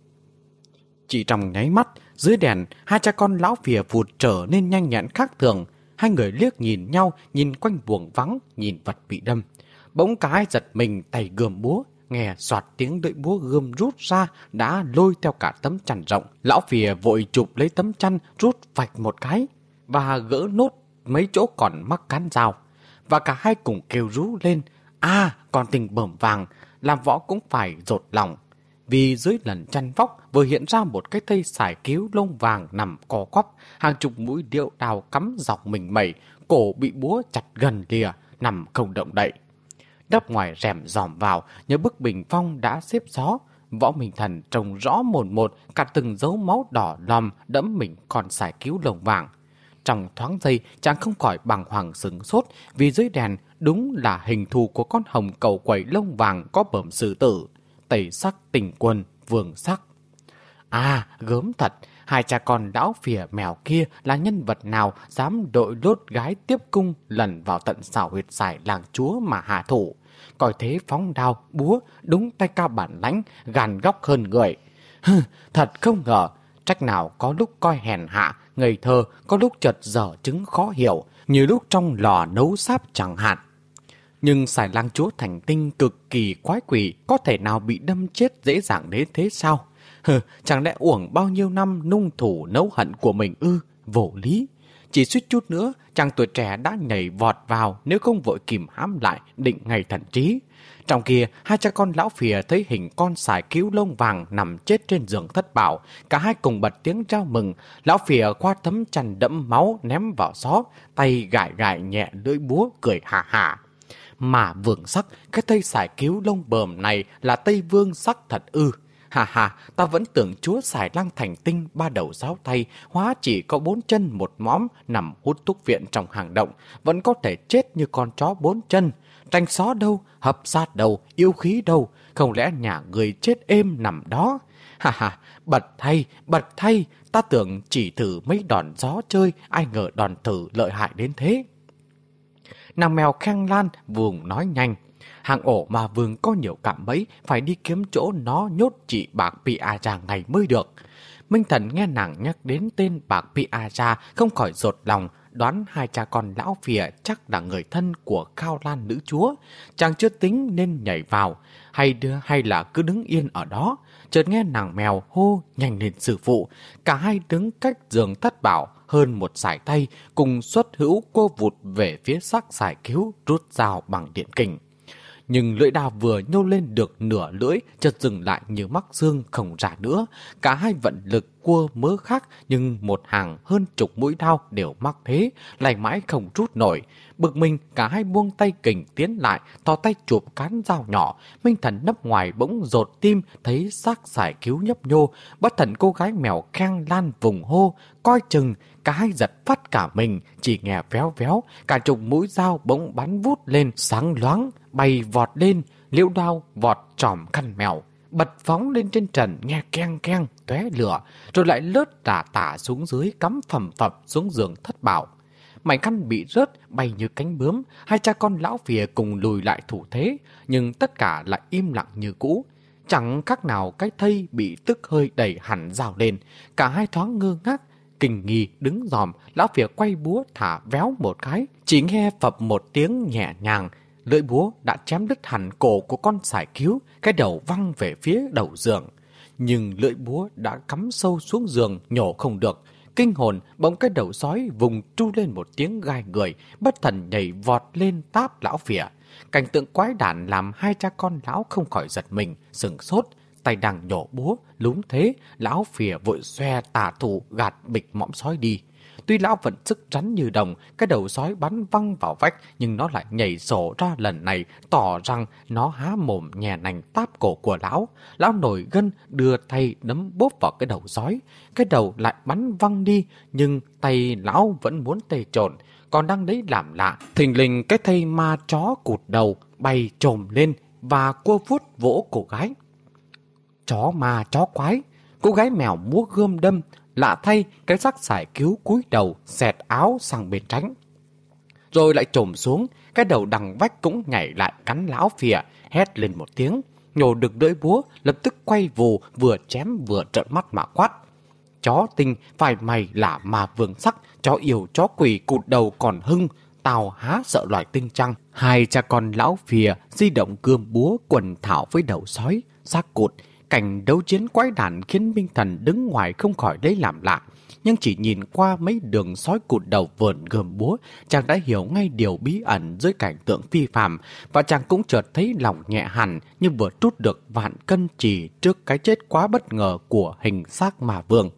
Chỉ trong nháy mắt, dưới đèn, hai cha con lão phìa vụt trở nên nhanh nhẹn khác thường, Hai người liếc nhìn nhau, nhìn quanh buồng vắng, nhìn vật bị đâm. Bỗng cái giật mình tay gươm búa, nghe soạt tiếng đợi búa gươm rút ra đã lôi theo cả tấm chăn rộng. Lão phìa vội chụp lấy tấm chăn rút vạch một cái và gỡ nốt mấy chỗ còn mắc cán dao. Và cả hai cùng kêu rú lên, a còn tình bẩm vàng, làm võ cũng phải rột lòng. Vì dưới lần chăn vóc vừa hiện ra một cái thây xài cứu lông vàng nằm co quắp, hàng chục mũi điệu đào cắm dọc mình mẩy, cổ bị búa chặt gần lìa nằm không động đậy. Đắp ngoài rèm dòm vào, nhớ bức bình phong đã xếp gió. Võ Minh Thần trông rõ một một cả từng dấu máu đỏ lòm đẫm mình còn xài cứu lông vàng. Trong thoáng giây, chàng không khỏi bằng hoàng sừng sốt vì dưới đèn đúng là hình thù của con hồng cầu quẩy lông vàng có bẩm sư tử tẩy sắc tình quân, vương sắc. À, gớm thật, hai cha con đảo phỉa mèo kia là nhân vật nào dám đội lốt gái tiếp cung lần vào tận xảo huyệt giải làng chúa mà hạ thủ. Coi thế phóng đao, búa, đúng tay cao bản lãnh, gàn góc hơn người. Hừ, thật không ngờ, trách nào có lúc coi hèn hạ, ngây thơ, có lúc chợt dở chứng khó hiểu, như lúc trong lò nấu sáp chẳng hạn. Nhưng xài lang chúa thành tinh cực kỳ quái quỷ có thể nào bị đâm chết dễ dàng đến thế sao? Hừ, chẳng lẽ uổng bao nhiêu năm nung thủ nấu hận của mình ư, vô lý. Chỉ suýt chút nữa, chàng tuổi trẻ đã nhảy vọt vào nếu không vội kìm hãm lại định ngày thần trí. Trong kia, hai cha con lão phìa thấy hình con sải cứu lông vàng nằm chết trên giường thất bảo. Cả hai cùng bật tiếng trao mừng. Lão phìa qua tấm chăn đẫm máu ném vào xó, tay gãi gãi nhẹ lưỡi búa cười hà hà. Mà vương sắc, cái tây xài cứu lông bờm này là tây vương sắc thật ư. Hà hà, ta vẫn tưởng chúa xài lang thành tinh ba đầu giáo tay, hóa chỉ có bốn chân một móm nằm hút thuốc viện trong hàng động, vẫn có thể chết như con chó bốn chân. Tranh xó đâu, hập sát đâu, yêu khí đâu, không lẽ nhà người chết êm nằm đó? Hà hà, bật thay, bật thay, ta tưởng chỉ thử mấy đòn gió chơi, ai ngờ đòn thử lợi hại đến thế nàng mèo khang lan vùng nói nhanh. Hàng ổ mà vương có nhiều cảm bẫy, phải đi kiếm chỗ nó nhốt chị bạc Piaja ngày mới được. Minh Thần nghe nàng nhắc đến tên bạc Piaja không khỏi rột lòng, đoán hai cha con lão phìa chắc là người thân của Cao Lan nữ chúa. Chàng chưa tính nên nhảy vào, hay đưa hay là cứ đứng yên ở đó. Chợt nghe nàng mèo hô nhanh lên sư phụ, cả hai đứng cách giường thất bảo, hơn một sải tay cùng xuất hữu cô vụt về phía sắc sải cứu rút dao bằng điện kình. Nhưng lưỡi đao vừa nhô lên được nửa lưỡi, chợt dừng lại như mắc xương không ra nữa. Cả hai vận lực cua mớ khác, nhưng một hàng hơn chục mũi đao đều mắc thế, lại mãi không rút nổi. Bực mình, cả hai buông tay kình tiến lại, to tay chụp cán dao nhỏ. Minh thần nấp ngoài bỗng rột tim, thấy xác giải cứu nhấp nhô. Bất thần cô gái mèo khang lan vùng hô, coi chừng, cả hai giật phát cả mình, chỉ nghe véo véo, cả chục mũi dao bỗng bắn vút lên, sáng loáng, bay vọt lên, liễu đao vọt tròm khăn mèo, bật phóng lên trên trần nghe keng keng, tóe lửa, rồi lại lướt tả tả xuống dưới cắm phẩm phập xuống giường thất bảo. Mảnh khăn bị rớt, bay như cánh bướm, hai cha con lão phìa cùng lùi lại thủ thế, nhưng tất cả lại im lặng như cũ. Chẳng khác nào cái thây bị tức hơi đẩy hẳn rào lên, cả hai thoáng ngơ ngác, kinh nghi đứng dòm, lão phìa quay búa thả véo một cái, chỉ nghe phập một tiếng nhẹ nhàng, lưỡi búa đã chém đứt hẳn cổ của con sải cứu, cái đầu văng về phía đầu giường. Nhưng lưỡi búa đã cắm sâu xuống giường, nhổ không được. Kinh hồn, bỗng cái đầu sói vùng tru lên một tiếng gai người, bất thần nhảy vọt lên táp lão phìa. Cảnh tượng quái đản làm hai cha con lão không khỏi giật mình, sừng sốt, tay đang nhổ búa, lúng thế, lão phìa vội xoe tả thủ gạt bịch mõm sói đi. Tuy lão vẫn sức rắn như đồng, cái đầu sói bắn văng vào vách, nhưng nó lại nhảy sổ ra lần này, tỏ rằng nó há mồm nhè nành táp cổ của lão. Lão nổi gân, đưa tay đấm bốp vào cái đầu sói. Cái đầu lại bắn văng đi, nhưng tay lão vẫn muốn tê trộn. Còn đang đấy làm lạ, thình lình cái thây ma chó cụt đầu, bay trồm lên và cua vuốt vỗ cổ gái. Chó ma chó quái, cô gái mèo múa gươm đâm, Lạ thay, cái xác giải cứu cúi đầu, xẹt áo sang bên tránh. Rồi lại trồm xuống, cái đầu đằng vách cũng nhảy lại cắn lão phìa, hét lên một tiếng. Nhổ được lưỡi búa, lập tức quay vù, vừa chém vừa trợn mắt mà quát. Chó tinh, phải mày là mà vương sắc, chó yêu chó quỷ cụt đầu còn hưng, tao há sợ loài tinh trăng. Hai cha con lão phìa di động cơm búa quần thảo với đầu sói, xác cụt, Cảnh đấu chiến quái đản khiến Minh Thần đứng ngoài không khỏi lấy làm lạ. Nhưng chỉ nhìn qua mấy đường sói cụt đầu vờn gồm búa, chàng đã hiểu ngay điều bí ẩn dưới cảnh tượng phi phạm, và chàng cũng chợt thấy lòng nhẹ hẳn như vừa trút được vạn cân trì trước cái chết quá bất ngờ của hình xác mà vương.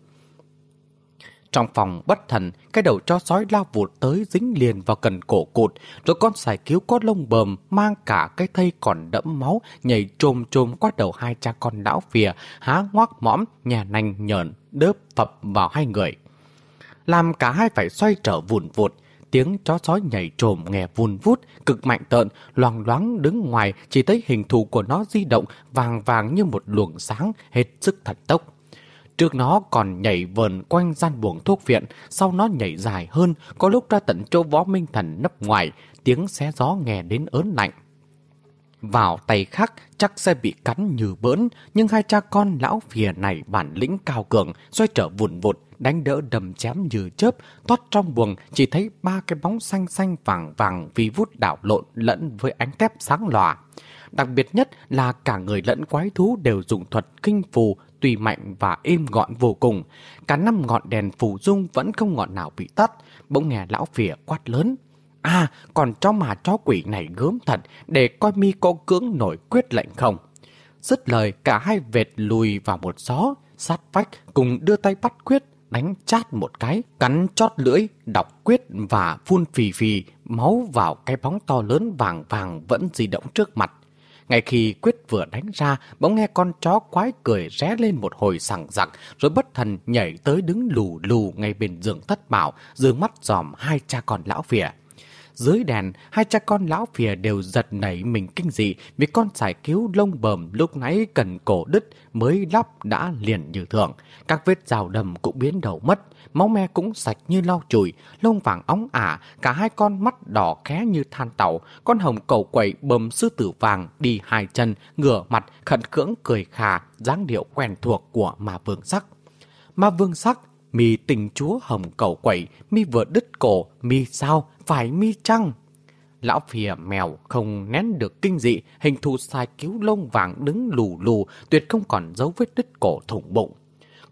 Trong phòng bất thần, cái đầu cho sói lao vụt tới dính liền vào cần cổ cụt, rồi con xài cứu có lông bờm mang cả cái thây còn đẫm máu nhảy trồm trồm qua đầu hai cha con lão phìa, há ngoác mõm, nhà nành nhợn, đớp phập vào hai người. Làm cả hai phải xoay trở vùn vụt, tiếng chó sói nhảy trồm nghe vun vút, cực mạnh tợn, loang loáng đứng ngoài, chỉ thấy hình thù của nó di động vàng vàng như một luồng sáng, hết sức thật tốc. Trước nó còn nhảy vờn quanh gian buồng thuốc viện, sau nó nhảy dài hơn, có lúc ra tận chỗ võ minh thần nấp ngoài, tiếng xé gió nghe đến ớn lạnh. Vào tay khác chắc sẽ bị cắn như bỡn, nhưng hai cha con lão phìa này bản lĩnh cao cường, xoay trở vụn vụt, đánh đỡ đầm chém như chớp, toát trong buồng chỉ thấy ba cái bóng xanh xanh vàng vàng vì vút đảo lộn lẫn với ánh thép sáng lòa. Đặc biệt nhất là cả người lẫn quái thú đều dùng thuật kinh phù tùy mạnh và êm gọn vô cùng. Cả năm ngọn đèn phù dung vẫn không ngọn nào bị tắt, bỗng nghe lão phìa quát lớn. À, còn cho mà chó quỷ này gớm thật, để coi mi có cưỡng nổi quyết lệnh không. Dứt lời, cả hai vệt lùi vào một gió, sát vách cùng đưa tay bắt quyết, đánh chát một cái, cắn chót lưỡi, đọc quyết và phun phì phì, máu vào cái bóng to lớn vàng vàng vẫn di động trước mặt. Ngay khi Quyết vừa đánh ra, bỗng nghe con chó quái cười ré lên một hồi sẵn giặc, rồi bất thần nhảy tới đứng lù lù ngay bên giường thất bảo, dương mắt dòm hai cha con lão phìa. Dưới đèn, hai cha con lão phìa đều giật nảy mình kinh dị vì con giải cứu lông bờm lúc nãy cần cổ đứt mới lắp đã liền như thường. Các vết rào đầm cũng biến đầu mất, máu me cũng sạch như lau chùi, lông vàng óng ả, cả hai con mắt đỏ khé như than tàu, con hồng cầu quậy bầm sư tử vàng đi hai chân, ngửa mặt, khẩn cưỡng cười khà, dáng điệu quen thuộc của ma vương sắc. Ma vương sắc mi tình chúa hồng cầu quậy, mi vừa đứt cổ, mi sao, phải mi chăng? Lão phìa mèo không nén được kinh dị, hình thù sai cứu lông vàng đứng lù lù, tuyệt không còn dấu vết đứt cổ thủng bụng.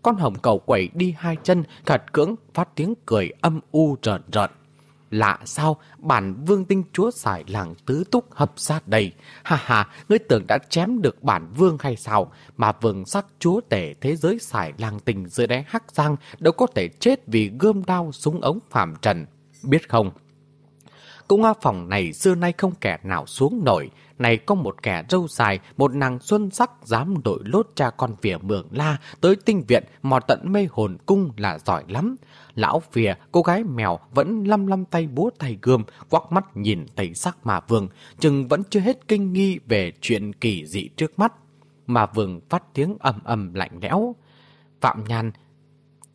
Con hồng cầu quẩy đi hai chân, khật cưỡng, phát tiếng cười âm u rợn rợn. Lạ sao, bản vương tinh chúa xài làng tứ túc hập sát đầy Ha ha, ngươi tưởng đã chém được bản vương hay sao? Mà vương sắc chúa tể thế giới xài làng tình dưới đáy hắc giang đâu có thể chết vì gươm đao súng ống phạm trần. Biết không? Cũng A phòng này xưa nay không kẻ nào xuống nổi. Này có một kẻ râu dài, một nàng xuân sắc dám đội lốt cha con vỉa mường la tới tinh viện mò tận mê hồn cung là giỏi lắm. Lão phìa, cô gái mèo vẫn lăm lăm tay búa tay gươm, quắc mắt nhìn thấy sắc mà vương, chừng vẫn chưa hết kinh nghi về chuyện kỳ dị trước mắt. Mà vương phát tiếng ầm ầm lạnh lẽo. Phạm Nhan,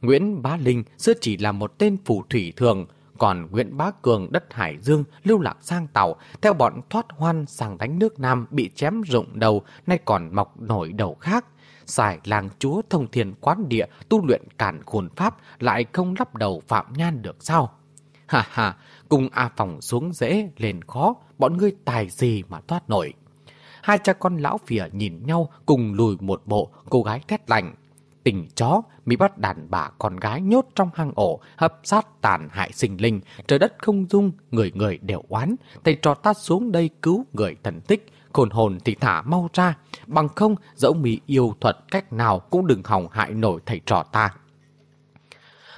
Nguyễn Bá Linh xưa chỉ là một tên phù thủy thường, còn Nguyễn Bá Cường đất Hải Dương lưu lạc sang tàu, theo bọn thoát hoan sang đánh nước Nam bị chém rụng đầu, nay còn mọc nổi đầu khác. Xài làng chúa thông thiền quán địa tu luyện cản khôn pháp lại không lắp đầu Phạm Nhan được sao? Ha ha, cùng A Phòng xuống dễ lên khó, bọn ngươi tài gì mà thoát nổi. Hai cha con lão phìa nhìn nhau cùng lùi một bộ, cô gái thét lạnh tình chó, bị bắt đàn bà con gái nhốt trong hang ổ, hấp sát tàn hại sinh linh, trời đất không dung, người người đều oán, thầy trò ta xuống đây cứu người thần tích, khôn hồn thì thả mau ra, bằng không dẫu mì yêu thuật cách nào cũng đừng hỏng hại nổi thầy trò ta.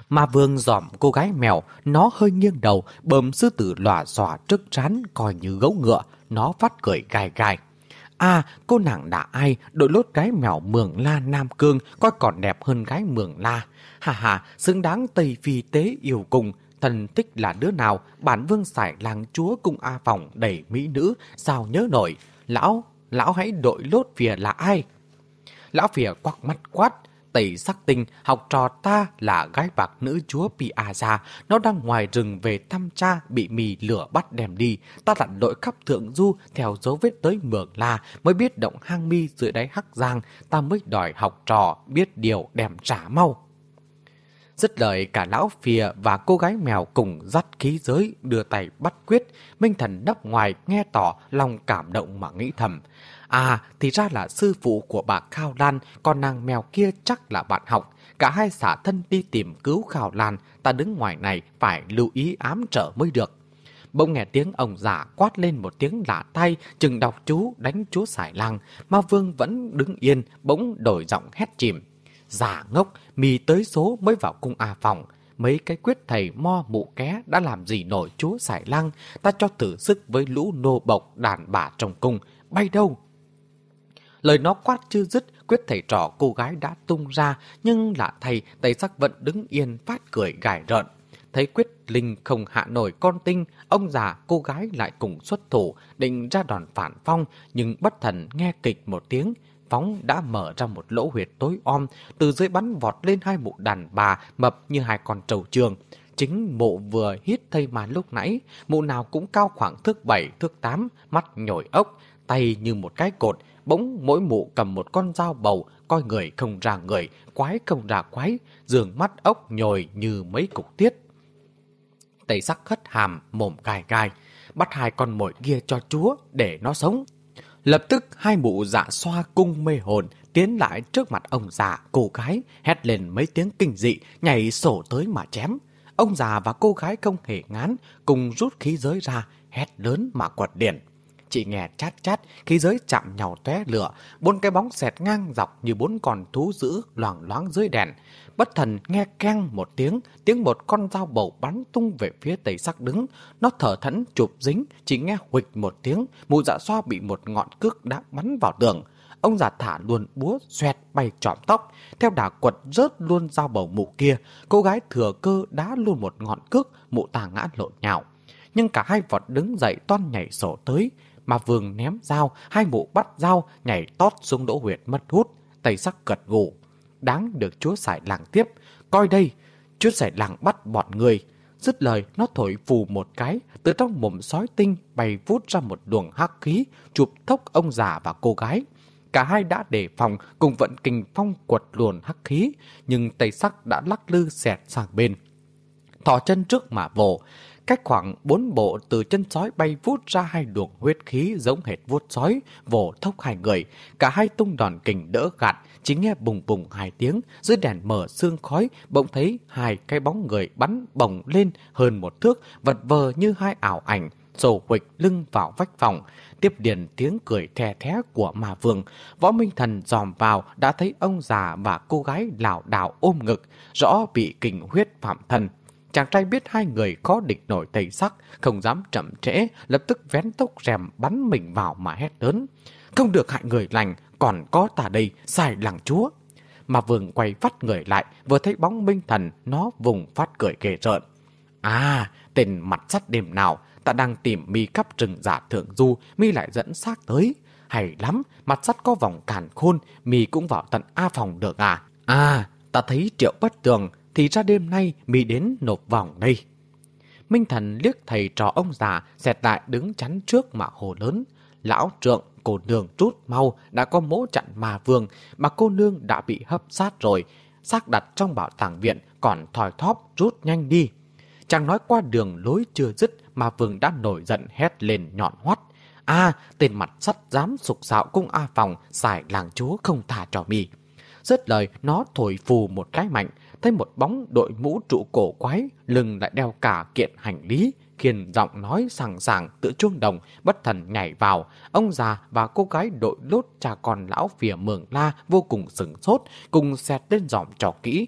Mà vương dòm cô gái mèo, nó hơi nghiêng đầu, bơm sư tử lòa xòa trước trán coi như gấu ngựa, nó phát cười gai gai. À, cô nàng đã ai, đội lốt gái mèo mường la Nam Cương, coi còn đẹp hơn gái mường la. Hà hà, xứng đáng Tây Phi tế yêu cùng, thần tích là đứa nào, bản vương xài làng chúa cung A Phòng đầy mỹ nữ, sao nhớ nổi. Lão, lão hãy đội lốt phìa là ai? Lão phìa quắc mắt quát, tẩy sắc tinh, học trò ta là gái bạc nữ chúa Piazza. Nó đang ngoài rừng về thăm cha, bị mì lửa bắt đem đi. Ta lặn đội khắp thượng du, theo dấu vết tới mường la, mới biết động hang mi dưới đáy hắc giang. Ta mới đòi học trò, biết điều đem trả mau. Dứt lời cả lão phìa và cô gái mèo cùng dắt khí giới đưa tay bắt quyết. Minh thần nấp ngoài nghe tỏ lòng cảm động mà nghĩ thầm. À, thì ra là sư phụ của bà Khao Lan, còn nàng mèo kia chắc là bạn học. Cả hai xả thân đi tìm cứu Khao Lan, ta đứng ngoài này phải lưu ý ám trở mới được. Bỗng nghe tiếng ông già quát lên một tiếng lạ tay, chừng đọc chú đánh chúa xài lăng, mà vương vẫn đứng yên, bỗng đổi giọng hét chìm. Giả ngốc, mì tới số mới vào cung A phòng. Mấy cái quyết thầy mo mụ ké đã làm gì nổi chúa xài lăng, ta cho thử sức với lũ nô bộc đàn bà trong cung. Bay đâu, Lời nó quát chưa dứt, quyết thầy trò cô gái đã tung ra, nhưng lạ thầy, tay sắc vẫn đứng yên phát cười gài rợn. Thấy quyết linh không hạ nổi con tinh, ông già cô gái lại cùng xuất thủ, định ra đòn phản phong, nhưng bất thần nghe kịch một tiếng, phóng đã mở ra một lỗ huyệt tối om, từ dưới bắn vọt lên hai mụ đàn bà mập như hai con trầu trường. Chính mụ vừa hít thây mà lúc nãy, mụ nào cũng cao khoảng thước 7, thước 8, mắt nhồi ốc, tay như một cái cột, bỗng mỗi mụ cầm một con dao bầu, coi người không ra người, quái không ra quái, giường mắt ốc nhồi như mấy cục tiết. Tây sắc khất hàm, mồm gai gai, bắt hai con mồi kia cho chúa để nó sống. Lập tức hai mụ dạ xoa cung mê hồn tiến lại trước mặt ông già, cô gái, hét lên mấy tiếng kinh dị, nhảy sổ tới mà chém. Ông già và cô gái không hề ngán, cùng rút khí giới ra, hét lớn mà quật điện. Chị nghe chát chát, khi giới chạm nhào tóe lửa, bốn cái bóng xẹt ngang dọc như bốn con thú dữ loảng loáng dưới đèn. Bất thần nghe keng một tiếng, tiếng một con dao bầu bắn tung về phía tây sắc đứng. Nó thở thẫn chụp dính, chỉ nghe huịch một tiếng, mụ dạ xoa bị một ngọn cước đã bắn vào tường. Ông già thả luôn búa xoẹt bay trọm tóc, theo đà quật rớt luôn dao bầu mụ kia. Cô gái thừa cơ đá luôn một ngọn cước, mụ tà ngã lộn nhào. Nhưng cả hai vọt đứng dậy toan nhảy sổ tới, mà vườn ném dao, hai mụ bắt dao, nhảy tót xuống đỗ huyệt mất hút, tay sắc gật gù. Đáng được chúa sải làng tiếp, coi đây, chúa sải làng bắt bọn người. Dứt lời, nó thổi phù một cái, từ trong mồm sói tinh bay vút ra một luồng hắc khí, chụp thốc ông già và cô gái. Cả hai đã đề phòng cùng vận kình phong quật luồn hắc khí, nhưng tay sắc đã lắc lư xẹt sang bên. Thỏ chân trước mà vồ, Cách khoảng bốn bộ từ chân sói bay vút ra hai luồng huyết khí giống hệt vuốt sói, vồ thốc hai người. Cả hai tung đòn kình đỡ gạt, chỉ nghe bùng bùng hai tiếng, dưới đèn mở xương khói, bỗng thấy hai cái bóng người bắn bồng lên hơn một thước, vật vờ như hai ảo ảnh, sổ quịch lưng vào vách phòng. Tiếp điền tiếng cười thè thé của mà vương. Võ Minh Thần dòm vào đã thấy ông già và cô gái lảo đảo ôm ngực, rõ bị kình huyết phạm thân. Chàng trai biết hai người có địch nổi tây sắc, không dám chậm trễ, lập tức vén tốc rèm bắn mình vào mà hét lớn. Không được hại người lành, còn có ta đây, sai làng chúa. Mà vương quay phát người lại, vừa thấy bóng minh thần, nó vùng phát cười ghê rợn. À, tên mặt sắt đêm nào, ta đang tìm mi cắp rừng giả thượng du, mi lại dẫn xác tới. Hay lắm, mặt sắt có vòng càn khôn, mi cũng vào tận A phòng được à? À, ta thấy triệu bất tường, thì ra đêm nay mi đến nộp vòng đây. Minh thần liếc thầy trò ông già, xẹt lại đứng chắn trước mà hồ lớn. Lão trượng, cô nương rút mau, đã có mỗ chặn mà vương, mà cô nương đã bị hấp sát rồi. Xác đặt trong bảo tàng viện, còn thòi thóp rút nhanh đi. Chàng nói qua đường lối chưa dứt mà Vương đã nổi giận hét lên nhọn hoắt. À, tên mặt sắt dám sục sạo cung A Phòng, xài làng chúa không thả trò mì Rất lời, nó thổi phù một cái mạnh, thấy một bóng đội mũ trụ cổ quái, lưng lại đeo cả kiện hành lý, khiến giọng nói sàng sàng tự chuông đồng, bất thần nhảy vào. Ông già và cô gái đội lốt cha con lão phìa mường la vô cùng sừng sốt, cùng xẹt lên giọng trò kỹ.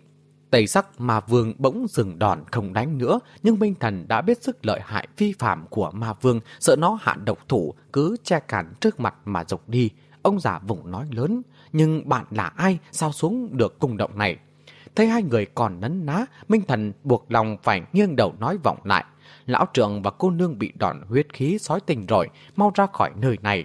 Tây sắc mà vương bỗng dừng đòn không đánh nữa, nhưng Minh Thần đã biết sức lợi hại vi phạm của ma vương, sợ nó hạ độc thủ, cứ che cản trước mặt mà dục đi. Ông già vùng nói lớn, nhưng bạn là ai, sao xuống được cung động này? Thấy hai người còn nấn ná, Minh Thần buộc lòng phải nghiêng đầu nói vọng lại. Lão trưởng và cô nương bị đòn huyết khí sói tình rồi, mau ra khỏi nơi này.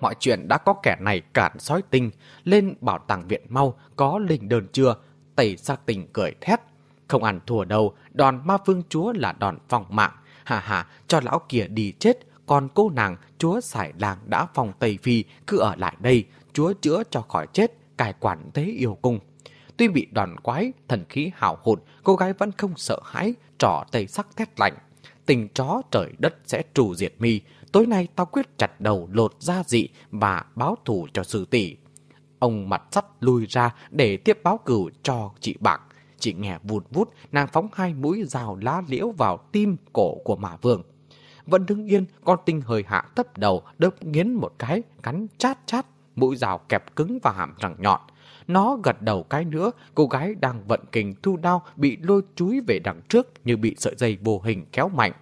Mọi chuyện đã có kẻ này cản sói tinh, lên bảo tàng viện mau, có linh đơn chưa? tẩy xác tình cười thét. Không ăn thua đâu, đòn ma vương chúa là đòn phòng mạng. Hà hà, cho lão kia đi chết, còn cô nàng, chúa sải làng đã phòng Tây Phi, cứ ở lại đây, chúa chữa cho khỏi chết, cài quản thế yêu cung. Tuy bị đòn quái, thần khí hào hụt, cô gái vẫn không sợ hãi, trỏ tay sắc thét lạnh. Tình chó trời đất sẽ trù diệt mi, tối nay tao quyết chặt đầu lột da dị và báo thù cho sư tỷ. Ông mặt sắt lui ra để tiếp báo cửu cho chị Bạc. Chị nghe vụt vút, nàng phóng hai mũi rào lá liễu vào tim cổ của mã vương. Vẫn đứng yên, con tinh hơi hạ thấp đầu, đớp nghiến một cái, cắn chát chát, mũi rào kẹp cứng vào hàm răng nhọn. Nó gật đầu cái nữa, cô gái đang vận kình thu đao bị lôi chúi về đằng trước như bị sợi dây vô hình kéo mạnh.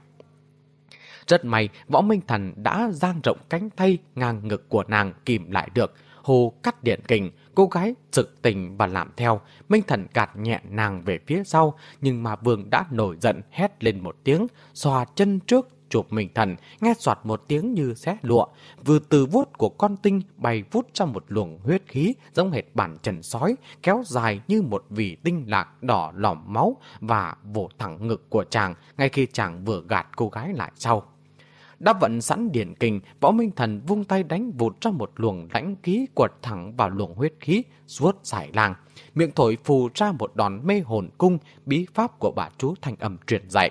Rất may, võ minh thần đã giang rộng cánh tay ngang ngực của nàng kìm lại được, hồ cắt điện kình, cô gái trực tình và làm theo. Minh thần gạt nhẹ nàng về phía sau, nhưng mà vương đã nổi giận hét lên một tiếng, xòa chân trước chụp Minh thần, nghe soạt một tiếng như xé lụa. Vừa từ vuốt của con tinh bay vút ra một luồng huyết khí giống hệt bản trần sói, kéo dài như một vì tinh lạc đỏ lỏm máu và vỗ thẳng ngực của chàng ngay khi chàng vừa gạt cô gái lại sau. Đã vận sẵn điển kình, võ minh thần vung tay đánh vụt ra một luồng lãnh khí quật thẳng vào luồng huyết khí, suốt giải làng. Miệng thổi phù ra một đòn mê hồn cung, bí pháp của bà chú thanh âm truyền dạy.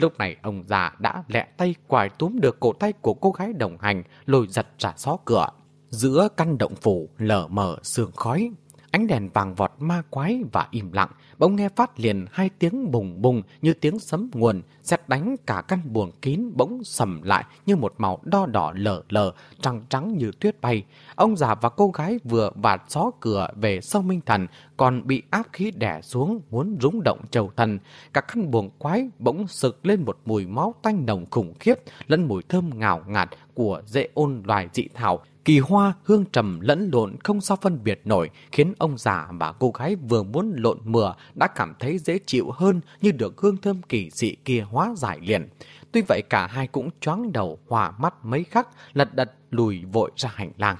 Lúc này ông già đã lẹ tay quài túm được cổ tay của cô gái đồng hành, lôi giật trả xó cửa. Giữa căn động phủ lở mở sương khói, ánh đèn vàng vọt ma quái và im lặng, bỗng nghe phát liền hai tiếng bùng bùng như tiếng sấm nguồn, xét đánh cả căn buồng kín bỗng sầm lại như một màu đo đỏ lờ lờ, trắng trắng như tuyết bay. Ông già và cô gái vừa vạt xó cửa về sông Minh Thần, còn bị áp khí đè xuống muốn rúng động trầu thần. Cả căn buồng quái bỗng sực lên một mùi máu tanh nồng khủng khiếp, lẫn mùi thơm ngào ngạt của dễ ôn loài dị thảo Kỳ hoa, hương trầm lẫn lộn không sao phân biệt nổi, khiến ông già và cô gái vừa muốn lộn mửa đã cảm thấy dễ chịu hơn như được hương thơm kỳ dị kia hóa giải liền. Tuy vậy cả hai cũng choáng đầu, hòa mắt mấy khắc, lật đật lùi vội ra hành lang.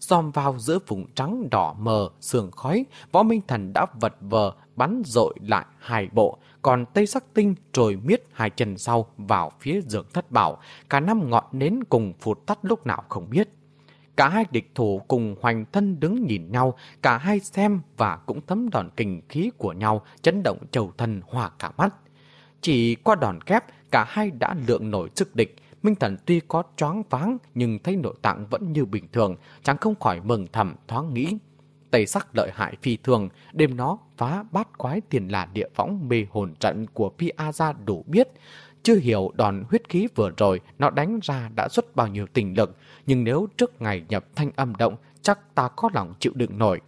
Xòm vào giữa vùng trắng đỏ mờ, sương khói, võ minh thần đã vật vờ, bắn dội lại hai bộ, còn tây sắc tinh trồi miết hai chân sau vào phía giường thất bảo, cả năm ngọn nến cùng phụt tắt lúc nào không biết. Cả hai địch thủ cùng hoành thân đứng nhìn nhau, cả hai xem và cũng thấm đòn kinh khí của nhau, chấn động chầu thân hòa cả mắt. Chỉ qua đòn kép, cả hai đã lượng nổi sức địch. Minh Thần tuy có choáng váng, nhưng thấy nội tạng vẫn như bình thường, chẳng không khỏi mừng thầm thoáng nghĩ. Tây sắc lợi hại phi thường, đêm nó phá bát quái tiền là địa võng mê hồn trận của Piazza đủ biết. Chưa hiểu đòn huyết khí vừa rồi nó đánh ra đã xuất bao nhiêu tình lực, nhưng nếu trước ngày nhập thanh âm động, chắc ta có lòng chịu đựng nổi.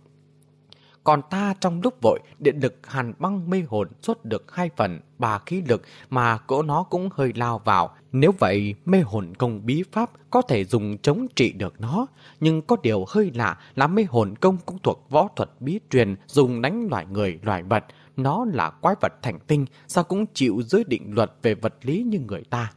Còn ta trong lúc vội, điện lực hàn băng mê hồn xuất được hai phần, ba khí lực mà cỗ nó cũng hơi lao vào. Nếu vậy, mê hồn công bí pháp có thể dùng chống trị được nó. Nhưng có điều hơi lạ là mê hồn công cũng thuộc võ thuật bí truyền dùng đánh loại người, loại vật. Nó là quái vật thành tinh, sao cũng chịu dưới định luật về vật lý như người ta.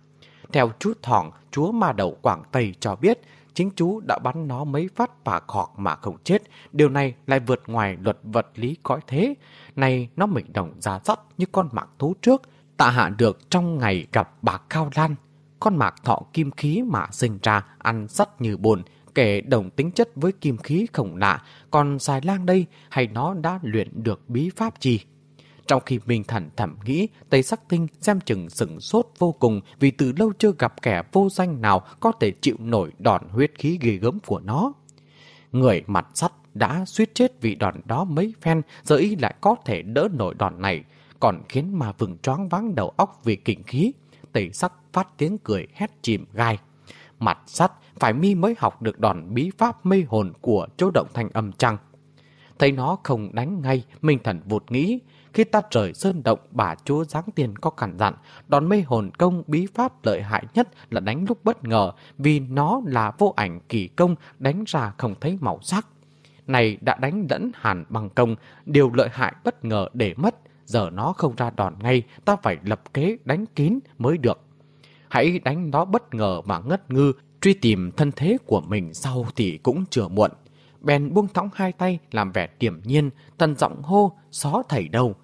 Theo chú Thỏng, chúa ma đầu Quảng Tây cho biết, chính chú đã bắn nó mấy phát và khọt mà không chết. Điều này lại vượt ngoài luật vật lý cõi thế. Này nó mình đồng ra dắt như con mạc thú trước, tạ hạ được trong ngày gặp bà Cao Lan. Con mạc thọ kim khí mà sinh ra ăn sắt như bồn, kể đồng tính chất với kim khí không lạ, còn xài lang đây hay nó đã luyện được bí pháp gì? Trong khi Minh Thần thẩm nghĩ, Tây Sắc Tinh xem chừng sừng sốt vô cùng vì từ lâu chưa gặp kẻ vô danh nào có thể chịu nổi đòn huyết khí ghê gớm của nó. Người mặt sắt đã suýt chết vì đòn đó mấy phen, giờ y lại có thể đỡ nổi đòn này, còn khiến mà vừng choáng váng đầu óc vì kinh khí. Tây Sắc phát tiếng cười hét chìm gai. Mặt sắt phải mi mới học được đòn bí pháp mê hồn của chỗ động thanh âm trăng. Thấy nó không đánh ngay, Minh Thần vụt nghĩ, khi ta rời sơn động, bà chúa giáng tiền có cản dặn, đòn mê hồn công bí pháp lợi hại nhất là đánh lúc bất ngờ, vì nó là vô ảnh kỳ công, đánh ra không thấy màu sắc. Này đã đánh lẫn hàn bằng công, điều lợi hại bất ngờ để mất, giờ nó không ra đòn ngay, ta phải lập kế đánh kín mới được. Hãy đánh nó bất ngờ mà ngất ngư, truy tìm thân thế của mình sau thì cũng chưa muộn. Bèn buông thõng hai tay làm vẻ tiềm nhiên, tần giọng hô, xó thầy đâu.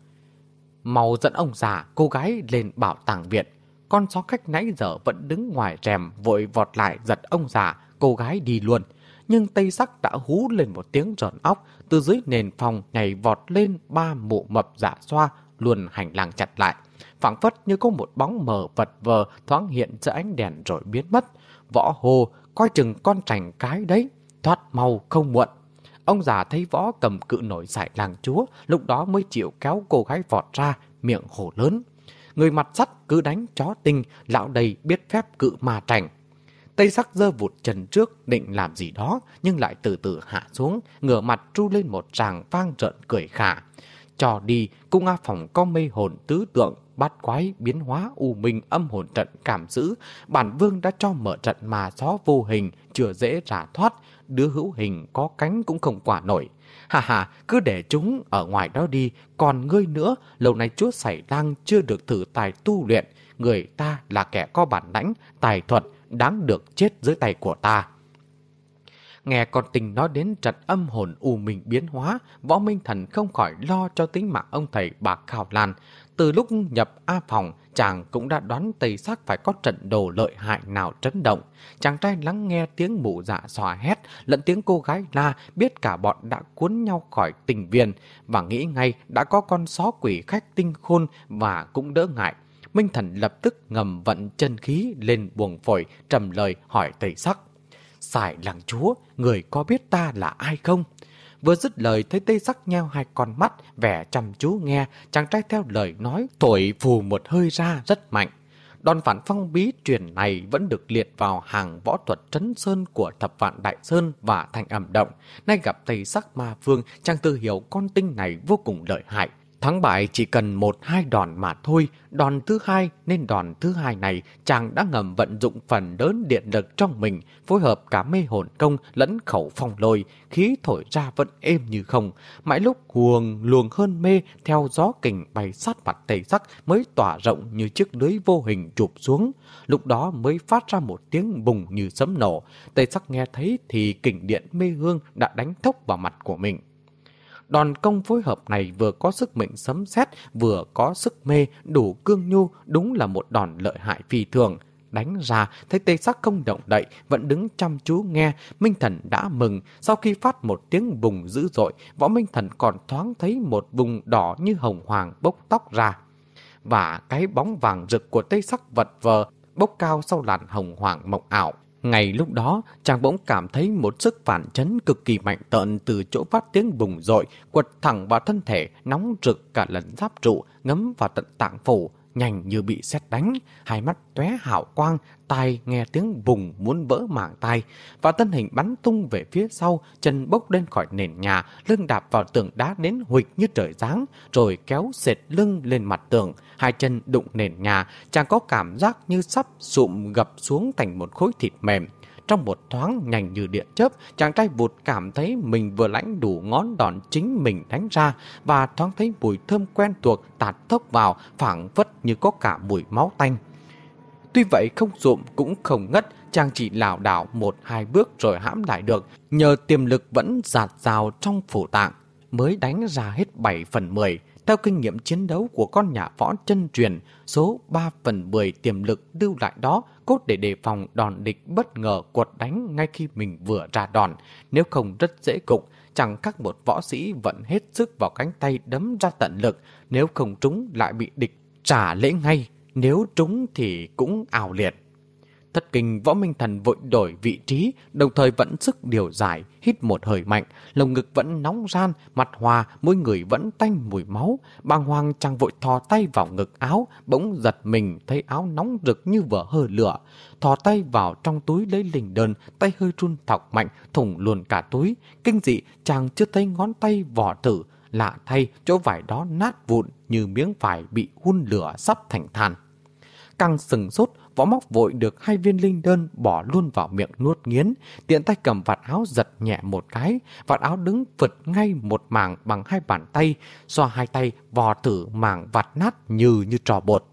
Màu dẫn ông già, cô gái lên bảo tàng viện. Con chó khách nãy giờ vẫn đứng ngoài rèm vội vọt lại giật ông già, cô gái đi luôn. Nhưng Tây Sắc đã hú lên một tiếng tròn óc, từ dưới nền phòng nhảy vọt lên ba mụ mập giả xoa, luôn hành lang chặt lại. phảng phất như có một bóng mờ vật vờ thoáng hiện giữa ánh đèn rồi biến mất. Võ hồ, coi chừng con trành cái đấy, thoát mau không muộn. Ông già thấy võ cầm cự nổi giải làng chúa, lúc đó mới chịu kéo cô gái vọt ra, miệng hổ lớn. Người mặt sắt cứ đánh chó tinh, lão đầy biết phép cự ma trành. Tây sắc dơ vụt chân trước định làm gì đó, nhưng lại từ từ hạ xuống, ngửa mặt tru lên một tràng vang trợn cười khả. Cho đi, cung A Phòng có mê hồn tứ tượng, bát quái, biến hóa, u minh, âm hồn trận cảm giữ. Bản vương đã cho mở trận mà gió vô hình, chưa dễ trả thoát, đứa hữu hình có cánh cũng không quả nổi. Hà hà, cứ để chúng ở ngoài đó đi, còn ngươi nữa, lâu nay chúa xảy lang chưa được thử tài tu luyện, người ta là kẻ có bản lãnh, tài thuật, đáng được chết dưới tay của ta. Nghe con tình nói đến trận âm hồn u mình biến hóa, võ minh thần không khỏi lo cho tính mạng ông thầy bà Khảo Lan. Từ lúc nhập A phòng, chàng cũng đã đoán Tây Sắc phải có trận đồ lợi hại nào chấn động. Chàng trai lắng nghe tiếng mụ dạ xòa hét, lẫn tiếng cô gái la, biết cả bọn đã cuốn nhau khỏi tình viên, và nghĩ ngay đã có con só quỷ khách tinh khôn và cũng đỡ ngại. Minh Thần lập tức ngầm vận chân khí lên buồng phổi, trầm lời hỏi Tây Sắc. Xài làng chúa, người có biết ta là ai không? Vừa dứt lời thấy tây sắc nheo hai con mắt, vẻ chăm chú nghe, chàng trai theo lời nói, thổi phù một hơi ra rất mạnh. Đòn phản phong bí truyền này vẫn được liệt vào hàng võ thuật trấn sơn của thập vạn đại sơn và thành ẩm động. Nay gặp tây sắc ma vương, chàng tư hiểu con tinh này vô cùng lợi hại. Thắng bại chỉ cần một hai đòn mà thôi, đòn thứ hai nên đòn thứ hai này chàng đã ngầm vận dụng phần lớn điện lực trong mình, phối hợp cả mê hồn công lẫn khẩu phong lôi, khí thổi ra vẫn êm như không. Mãi lúc huồng luồng hơn mê theo gió kình bay sát mặt tây sắc mới tỏa rộng như chiếc lưới vô hình chụp xuống. Lúc đó mới phát ra một tiếng bùng như sấm nổ. Tây sắc nghe thấy thì kình điện mê hương đã đánh thốc vào mặt của mình. Đòn công phối hợp này vừa có sức mệnh sấm sét, vừa có sức mê, đủ cương nhu, đúng là một đòn lợi hại phi thường. Đánh ra, thấy tê sắc không động đậy, vẫn đứng chăm chú nghe, Minh Thần đã mừng. Sau khi phát một tiếng bùng dữ dội, võ Minh Thần còn thoáng thấy một vùng đỏ như hồng hoàng bốc tóc ra. Và cái bóng vàng rực của tê sắc vật vờ, bốc cao sau làn hồng hoàng mộng ảo. Ngay lúc đó, chàng bỗng cảm thấy một sức phản chấn cực kỳ mạnh tợn từ chỗ phát tiếng bùng dội, quật thẳng vào thân thể, nóng rực cả lần giáp trụ, ngấm vào tận tạng phủ, nhanh như bị sét đánh, hai mắt tóe hào quang, tai nghe tiếng vùng muốn vỡ mảng tai, và thân hình bắn tung về phía sau, chân bốc lên khỏi nền nhà, lưng đạp vào tường đá đến huịch như trời giáng, rồi kéo sệt lưng lên mặt tường, hai chân đụng nền nhà, chàng có cảm giác như sắp sụm gập xuống thành một khối thịt mềm. Trong một thoáng nhanh như điện chớp, chàng trai vụt cảm thấy mình vừa lãnh đủ ngón đòn chính mình đánh ra và thoáng thấy mùi thơm quen thuộc tạt thốc vào, phảng phất như có cả mùi máu tanh. Tuy vậy không rụm cũng không ngất, chàng chỉ lảo đảo một hai bước rồi hãm lại được, nhờ tiềm lực vẫn giạt rào trong phủ tạng, mới đánh ra hết 7 phần 10. Theo kinh nghiệm chiến đấu của con nhà võ chân truyền, số 3 phần 10 tiềm lực lưu lại đó cốt để đề phòng đòn địch bất ngờ quật đánh ngay khi mình vừa ra đòn. Nếu không rất dễ cục, chẳng các một võ sĩ vẫn hết sức vào cánh tay đấm ra tận lực, nếu không trúng lại bị địch trả lễ ngay, nếu trúng thì cũng ảo liệt. Thất kinh võ minh thần vội đổi vị trí, đồng thời vẫn sức điều giải, hít một hơi mạnh, lồng ngực vẫn nóng ran, mặt hòa, mỗi người vẫn tanh mùi máu. Bàng hoàng chàng vội thò tay vào ngực áo, bỗng giật mình thấy áo nóng rực như vỡ hơ lửa. Thò tay vào trong túi lấy lình đơn, tay hơi run thọc mạnh, thủng luôn cả túi. Kinh dị, chàng chưa thấy ngón tay vỏ thử, lạ thay chỗ vải đó nát vụn như miếng vải bị hun lửa sắp thành than. Càng sừng sốt, võ móc vội được hai viên linh đơn bỏ luôn vào miệng nuốt nghiến, tiện tay cầm vạt áo giật nhẹ một cái, vạt áo đứng vượt ngay một mảng bằng hai bàn tay, xoa hai tay vò thử mảng vạt nát như như trò bột.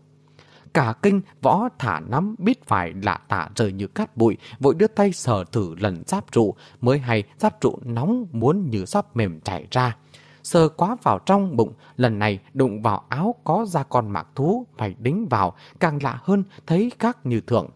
Cả kinh võ thả nắm biết phải lạ tả rời như cát bụi, vội đưa tay sờ thử lần giáp trụ, mới hay giáp trụ nóng muốn như sắp mềm chảy ra sờ quá vào trong bụng, lần này đụng vào áo có da con mạc thú, phải đính vào, càng lạ hơn thấy khác như thường.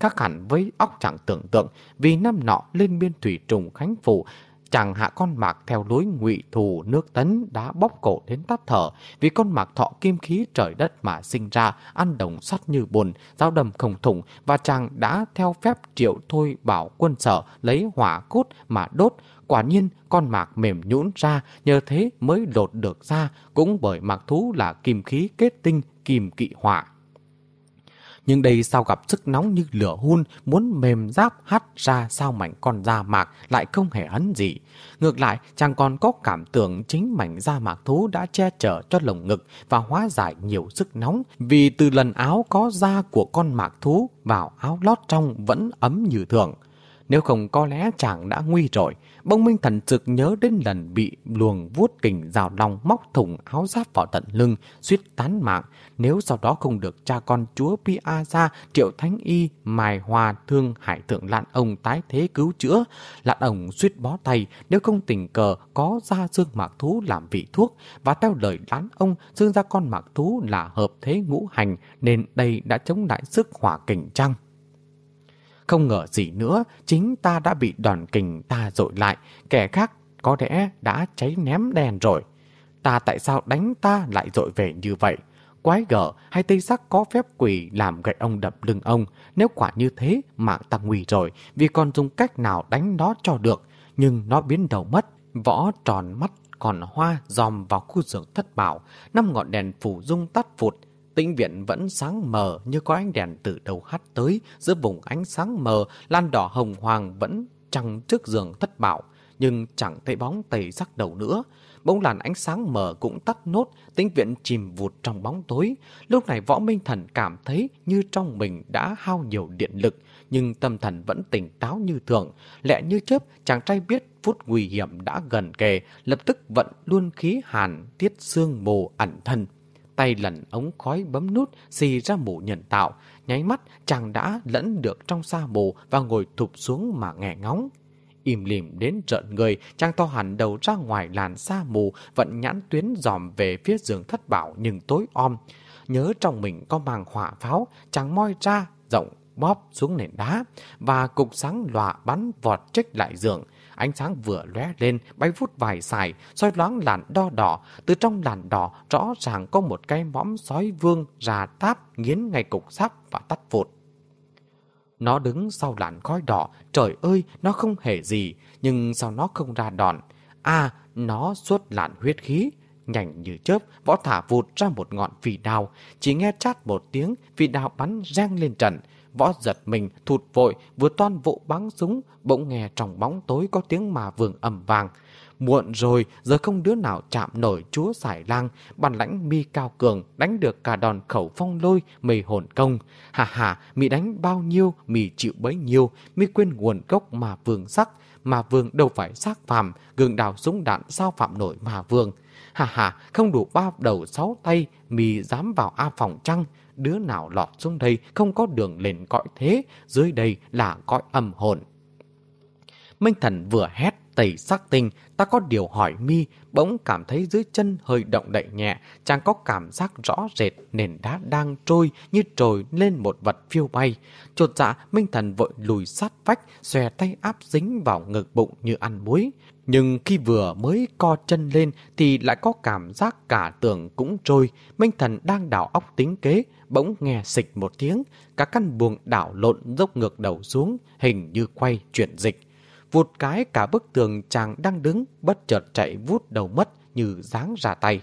Khác hẳn với óc chẳng tưởng tượng, vì năm nọ lên biên thủy trùng khánh phủ, chàng hạ con mạc theo lối ngụy thù nước tấn đã bóp cổ đến tắt thở vì con mạc thọ kim khí trời đất mà sinh ra ăn đồng sắt như bùn dao đầm không thủng và chàng đã theo phép triệu thôi bảo quân sở lấy hỏa cốt mà đốt Quả nhiên con mạc mềm nhũn ra, nhờ thế mới lột được ra, cũng bởi mạc thú là kim khí kết tinh, kim kỵ hỏa. Nhưng đây sao gặp sức nóng như lửa hun, muốn mềm giáp hắt ra sao mảnh con da mạc lại không hề hấn gì. Ngược lại, chàng còn có cảm tưởng chính mảnh da mạc thú đã che chở cho lồng ngực và hóa giải nhiều sức nóng, vì từ lần áo có da của con mạc thú vào áo lót trong vẫn ấm như thường. Nếu không có lẽ chàng đã nguy rồi, Bông Minh Thần trực nhớ đến lần bị luồng vuốt kình rào lòng móc thủng áo giáp vào tận lưng, suýt tán mạng. Nếu sau đó không được cha con chúa Pia ra triệu thánh y, mài hòa thương hải thượng lạn ông tái thế cứu chữa. Lạn ông suýt bó tay nếu không tình cờ có ra xương mạc thú làm vị thuốc. Và theo lời đán ông, xương ra con mạc thú là hợp thế ngũ hành nên đây đã chống lại sức hỏa kình trăng. Không ngờ gì nữa, chính ta đã bị đòn kình ta dội lại, kẻ khác có lẽ đã cháy ném đèn rồi. Ta tại sao đánh ta lại dội về như vậy? Quái gở hay tây sắc có phép quỷ làm gậy ông đập lưng ông. Nếu quả như thế, mạng ta nguy rồi, vì còn dùng cách nào đánh nó cho được. Nhưng nó biến đầu mất, võ tròn mắt còn hoa dòm vào khu giường thất bảo, năm ngọn đèn phủ dung tắt phụt, Tĩnh viện vẫn sáng mờ như có ánh đèn từ đầu hắt tới, giữa vùng ánh sáng mờ, lan đỏ hồng hoàng vẫn trăng trước giường thất bảo, nhưng chẳng thấy bóng tẩy sắc đầu nữa. Bỗng làn ánh sáng mờ cũng tắt nốt, tĩnh viện chìm vụt trong bóng tối. Lúc này võ minh thần cảm thấy như trong mình đã hao nhiều điện lực, nhưng tâm thần vẫn tỉnh táo như thường. Lẹ như chớp, chàng trai biết phút nguy hiểm đã gần kề, lập tức vận luôn khí hàn, tiết xương mù ẩn thân tay lần ống khói bấm nút xì ra mù nhận tạo. Nháy mắt chàng đã lẫn được trong xa mù và ngồi thụp xuống mà nghe ngóng. Im lìm đến trợn người, chàng to hẳn đầu ra ngoài làn xa mù, vận nhãn tuyến dòm về phía giường thất bảo nhưng tối om. Nhớ trong mình có màng hỏa pháo, chàng moi ra, rộng, bóp xuống nền đá, và cục sáng lọa bắn vọt trích lại giường. Ánh sáng vừa lóe lên, bay vút vài xài, soi loáng làn đo đỏ. Từ trong làn đỏ, rõ ràng có một cái mõm sói vương ra táp, nghiến ngay cục sáp và tắt vụt. Nó đứng sau làn khói đỏ, trời ơi, nó không hề gì, nhưng sao nó không ra đòn? À, nó suốt làn huyết khí, Nhanh như chớp, võ thả vụt ra một ngọn vị đào, Chỉ nghe chát một tiếng, vị đào bắn rang lên trận. Võ giật mình, thụt vội, vừa toan vụ bắn súng, bỗng nghe trong bóng tối có tiếng mà vườn ầm vàng. Muộn rồi, giờ không đứa nào chạm nổi chúa giải lang, bản lãnh mi cao cường, đánh được cả đòn khẩu phong lôi, mì hồn công. Hà hà, mì đánh bao nhiêu, mì chịu bấy nhiêu, mì quên nguồn gốc mà vương sắc, mà vương đâu phải xác phàm, gương đào súng đạn sao phạm nổi mà vương. Hà hà, không đủ ba đầu sáu tay, mì dám vào A phòng trăng, đứa nào lọt xuống đây không có đường lên cõi thế, dưới đây là cõi âm hồn. Minh thần vừa hét, tẩy sắc tinh, ta có điều hỏi mi, bỗng cảm thấy dưới chân hơi động đậy nhẹ, chàng có cảm giác rõ rệt nền đá đang trôi như trồi lên một vật phiêu bay. Chột dạ, Minh Thần vội lùi sát vách, xòe tay áp dính vào ngực bụng như ăn muối. Nhưng khi vừa mới co chân lên thì lại có cảm giác cả tường cũng trôi. Minh Thần đang đảo óc tính kế, bỗng nghe xịch một tiếng, cả căn buồng đảo lộn dốc ngược đầu xuống, hình như quay chuyển dịch. Vụt cái cả bức tường chàng đang đứng, bất chợt chạy vút đầu mất như dáng ra tay.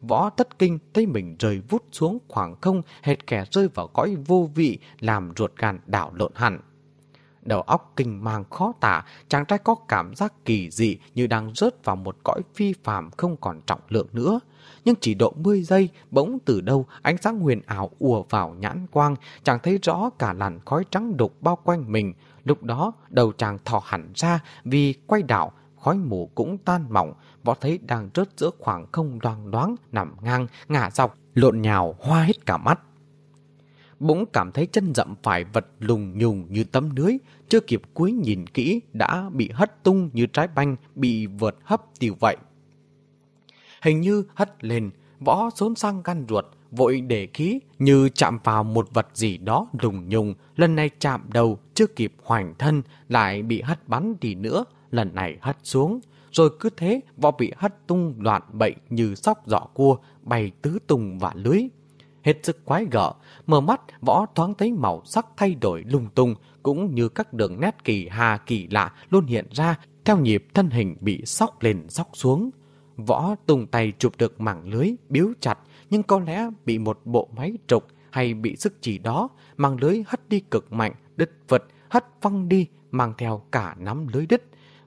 Võ tất kinh thấy mình rơi vút xuống khoảng không, hệt kẻ rơi vào cõi vô vị, làm ruột gan đảo lộn hẳn. Đầu óc kinh mang khó tả, chàng trai có cảm giác kỳ dị như đang rớt vào một cõi phi phàm không còn trọng lượng nữa. Nhưng chỉ độ 10 giây, bỗng từ đâu ánh sáng huyền ảo ùa vào nhãn quang, chàng thấy rõ cả làn khói trắng đục bao quanh mình. Lúc đó, đầu chàng thò hẳn ra vì quay đảo, khói mù cũng tan mỏng, võ thấy đang rớt giữa khoảng không đoan đoán, nằm ngang, ngả dọc, lộn nhào, hoa hết cả mắt. Bỗng cảm thấy chân dậm phải vật lùng nhùng như tấm lưới, chưa kịp cuối nhìn kỹ đã bị hất tung như trái banh bị vượt hấp tiêu vậy. Hình như hất lên, võ xốn sang gan ruột, vội để khí như chạm vào một vật gì đó lùng nhùng, lần này chạm đầu chưa kịp hoành thân lại bị hất bắn đi nữa, lần này hất xuống. Rồi cứ thế võ bị hất tung loạn bậy như sóc giỏ cua, bay tứ tung và lưới hết sức quái gở. Mở mắt, võ thoáng thấy màu sắc thay đổi lung tung, cũng như các đường nét kỳ hà kỳ lạ luôn hiện ra theo nhịp thân hình bị sóc lên sóc xuống. Võ tung tay chụp được mảng lưới, biếu chặt, nhưng có lẽ bị một bộ máy trục hay bị sức chỉ đó, mảng lưới hất đi cực mạnh, đứt vật, hất văng đi, mang theo cả nắm lưới đứt.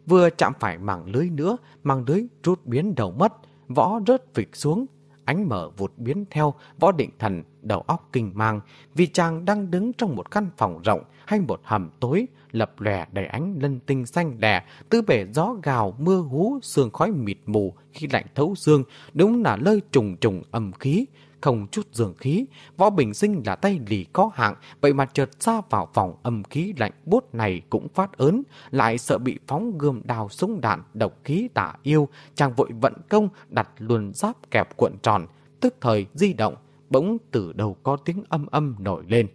Vừa chạm phải mảng lưới nữa, mảng lưới rút biến đầu mất, võ rớt vịch xuống, ánh mở vụt biến theo, võ định thần, đầu óc kinh mang. Vì chàng đang đứng trong một căn phòng rộng, hay một hầm tối, lập lòe đầy ánh lân tinh xanh đè tư bể gió gào, mưa hú, sương khói mịt mù khi lạnh thấu xương, đúng là lơi trùng trùng âm khí không chút dường khí, võ bình sinh là tay lì có hạng, vậy mà chợt ra vào phòng âm khí lạnh bút này cũng phát ớn, lại sợ bị phóng gươm đào súng đạn, độc khí tả yêu, chàng vội vận công đặt luồn giáp kẹp cuộn tròn, tức thời di động, bỗng từ đầu có tiếng âm âm nổi lên.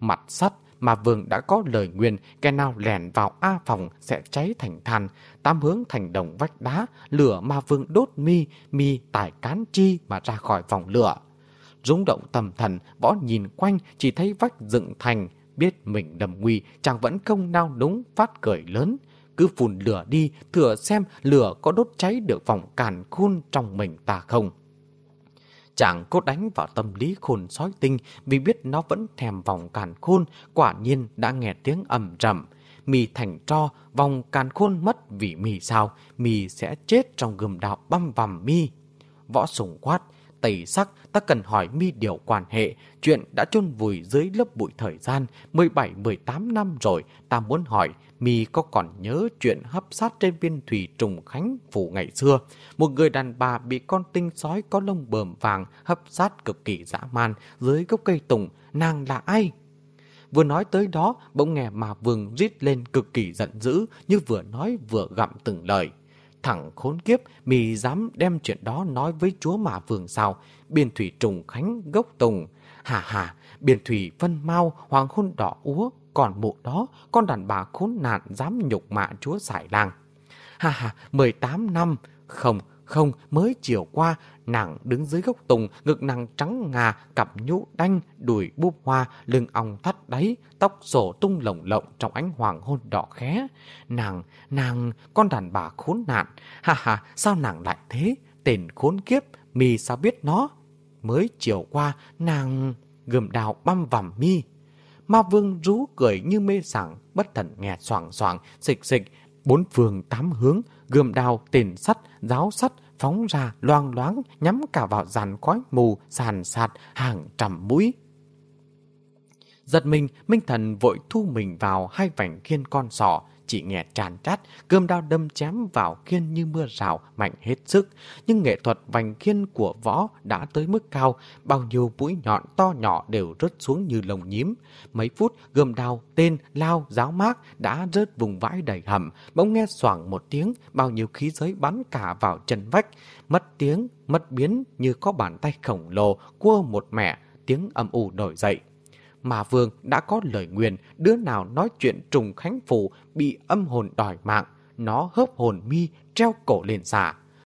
Mặt sắt mà vương đã có lời nguyền kẻ nào lèn vào A phòng sẽ cháy thành than, tam hướng thành đồng vách đá, lửa mà vương đốt mi, mi tải cán chi mà ra khỏi phòng lửa rung động tâm thần, võ nhìn quanh chỉ thấy vách dựng thành, biết mình đầm nguy, chàng vẫn không nao núng phát cười lớn. Cứ phun lửa đi, thừa xem lửa có đốt cháy được vòng càn khôn trong mình ta không. Chàng cố đánh vào tâm lý khôn sói tinh vì biết nó vẫn thèm vòng càn khôn, quả nhiên đã nghe tiếng ầm rầm. Mì thành tro, vòng càn khôn mất vì mì sao, mì sẽ chết trong gầm đạo băm vằm mi. Võ sùng quát, tẩy sắc, ta cần hỏi mi điều quan hệ. Chuyện đã chôn vùi dưới lớp bụi thời gian 17-18 năm rồi. Ta muốn hỏi, mi có còn nhớ chuyện hấp sát trên viên thủy trùng khánh phủ ngày xưa? Một người đàn bà bị con tinh sói có lông bờm vàng hấp sát cực kỳ dã man dưới gốc cây tùng. Nàng là ai? Vừa nói tới đó, bỗng nghe mà vương rít lên cực kỳ giận dữ, như vừa nói vừa gặm từng lời. Thẳng khốn kiếp, mì dám đem chuyện đó nói với chúa mà vương sao. Biên thủy trùng khánh gốc tùng. Hà hà, biên thủy phân mau, hoàng hôn đỏ úa. Còn mụ đó, con đàn bà khốn nạn dám nhục mạ chúa giải làng. Hà hà, 18 năm. Không, không, mới chiều qua, nàng đứng dưới gốc tùng, ngực nàng trắng ngà, cặp nhũ đanh, đùi búp hoa, lưng ong thắt đáy, tóc sổ tung lồng lộng trong ánh hoàng hôn đỏ khé. Nàng, nàng, con đàn bà khốn nạn. Ha ha, sao nàng lại thế? tên khốn kiếp, mi sao biết nó? Mới chiều qua, nàng gầm đào băm vằm mi. Ma vương rú cười như mê sảng, bất thần nghe soảng soảng, xịch xịch, bốn phương tám hướng, gươm đào, tiền sắt, giáo sắt, phóng ra loang loáng, nhắm cả vào dàn khói mù, sàn sạt, hàng trăm mũi. Giật mình, Minh Thần vội thu mình vào hai vành khiên con sọ, chỉ nghe tràn trát, cơm đao đâm chém vào khiên như mưa rào, mạnh hết sức. Nhưng nghệ thuật vành khiên của võ đã tới mức cao, bao nhiêu mũi nhọn to nhỏ đều rớt xuống như lồng nhím. Mấy phút, gươm đao, tên, lao, giáo mát đã rớt vùng vãi đầy hầm, bỗng nghe xoảng một tiếng, bao nhiêu khí giới bắn cả vào chân vách. Mất tiếng, mất biến như có bàn tay khổng lồ, cua một mẹ, tiếng âm u nổi dậy mà vương đã có lời nguyền, đứa nào nói chuyện trùng khánh phủ bị âm hồn đòi mạng, nó hớp hồn mi treo cổ lên giả.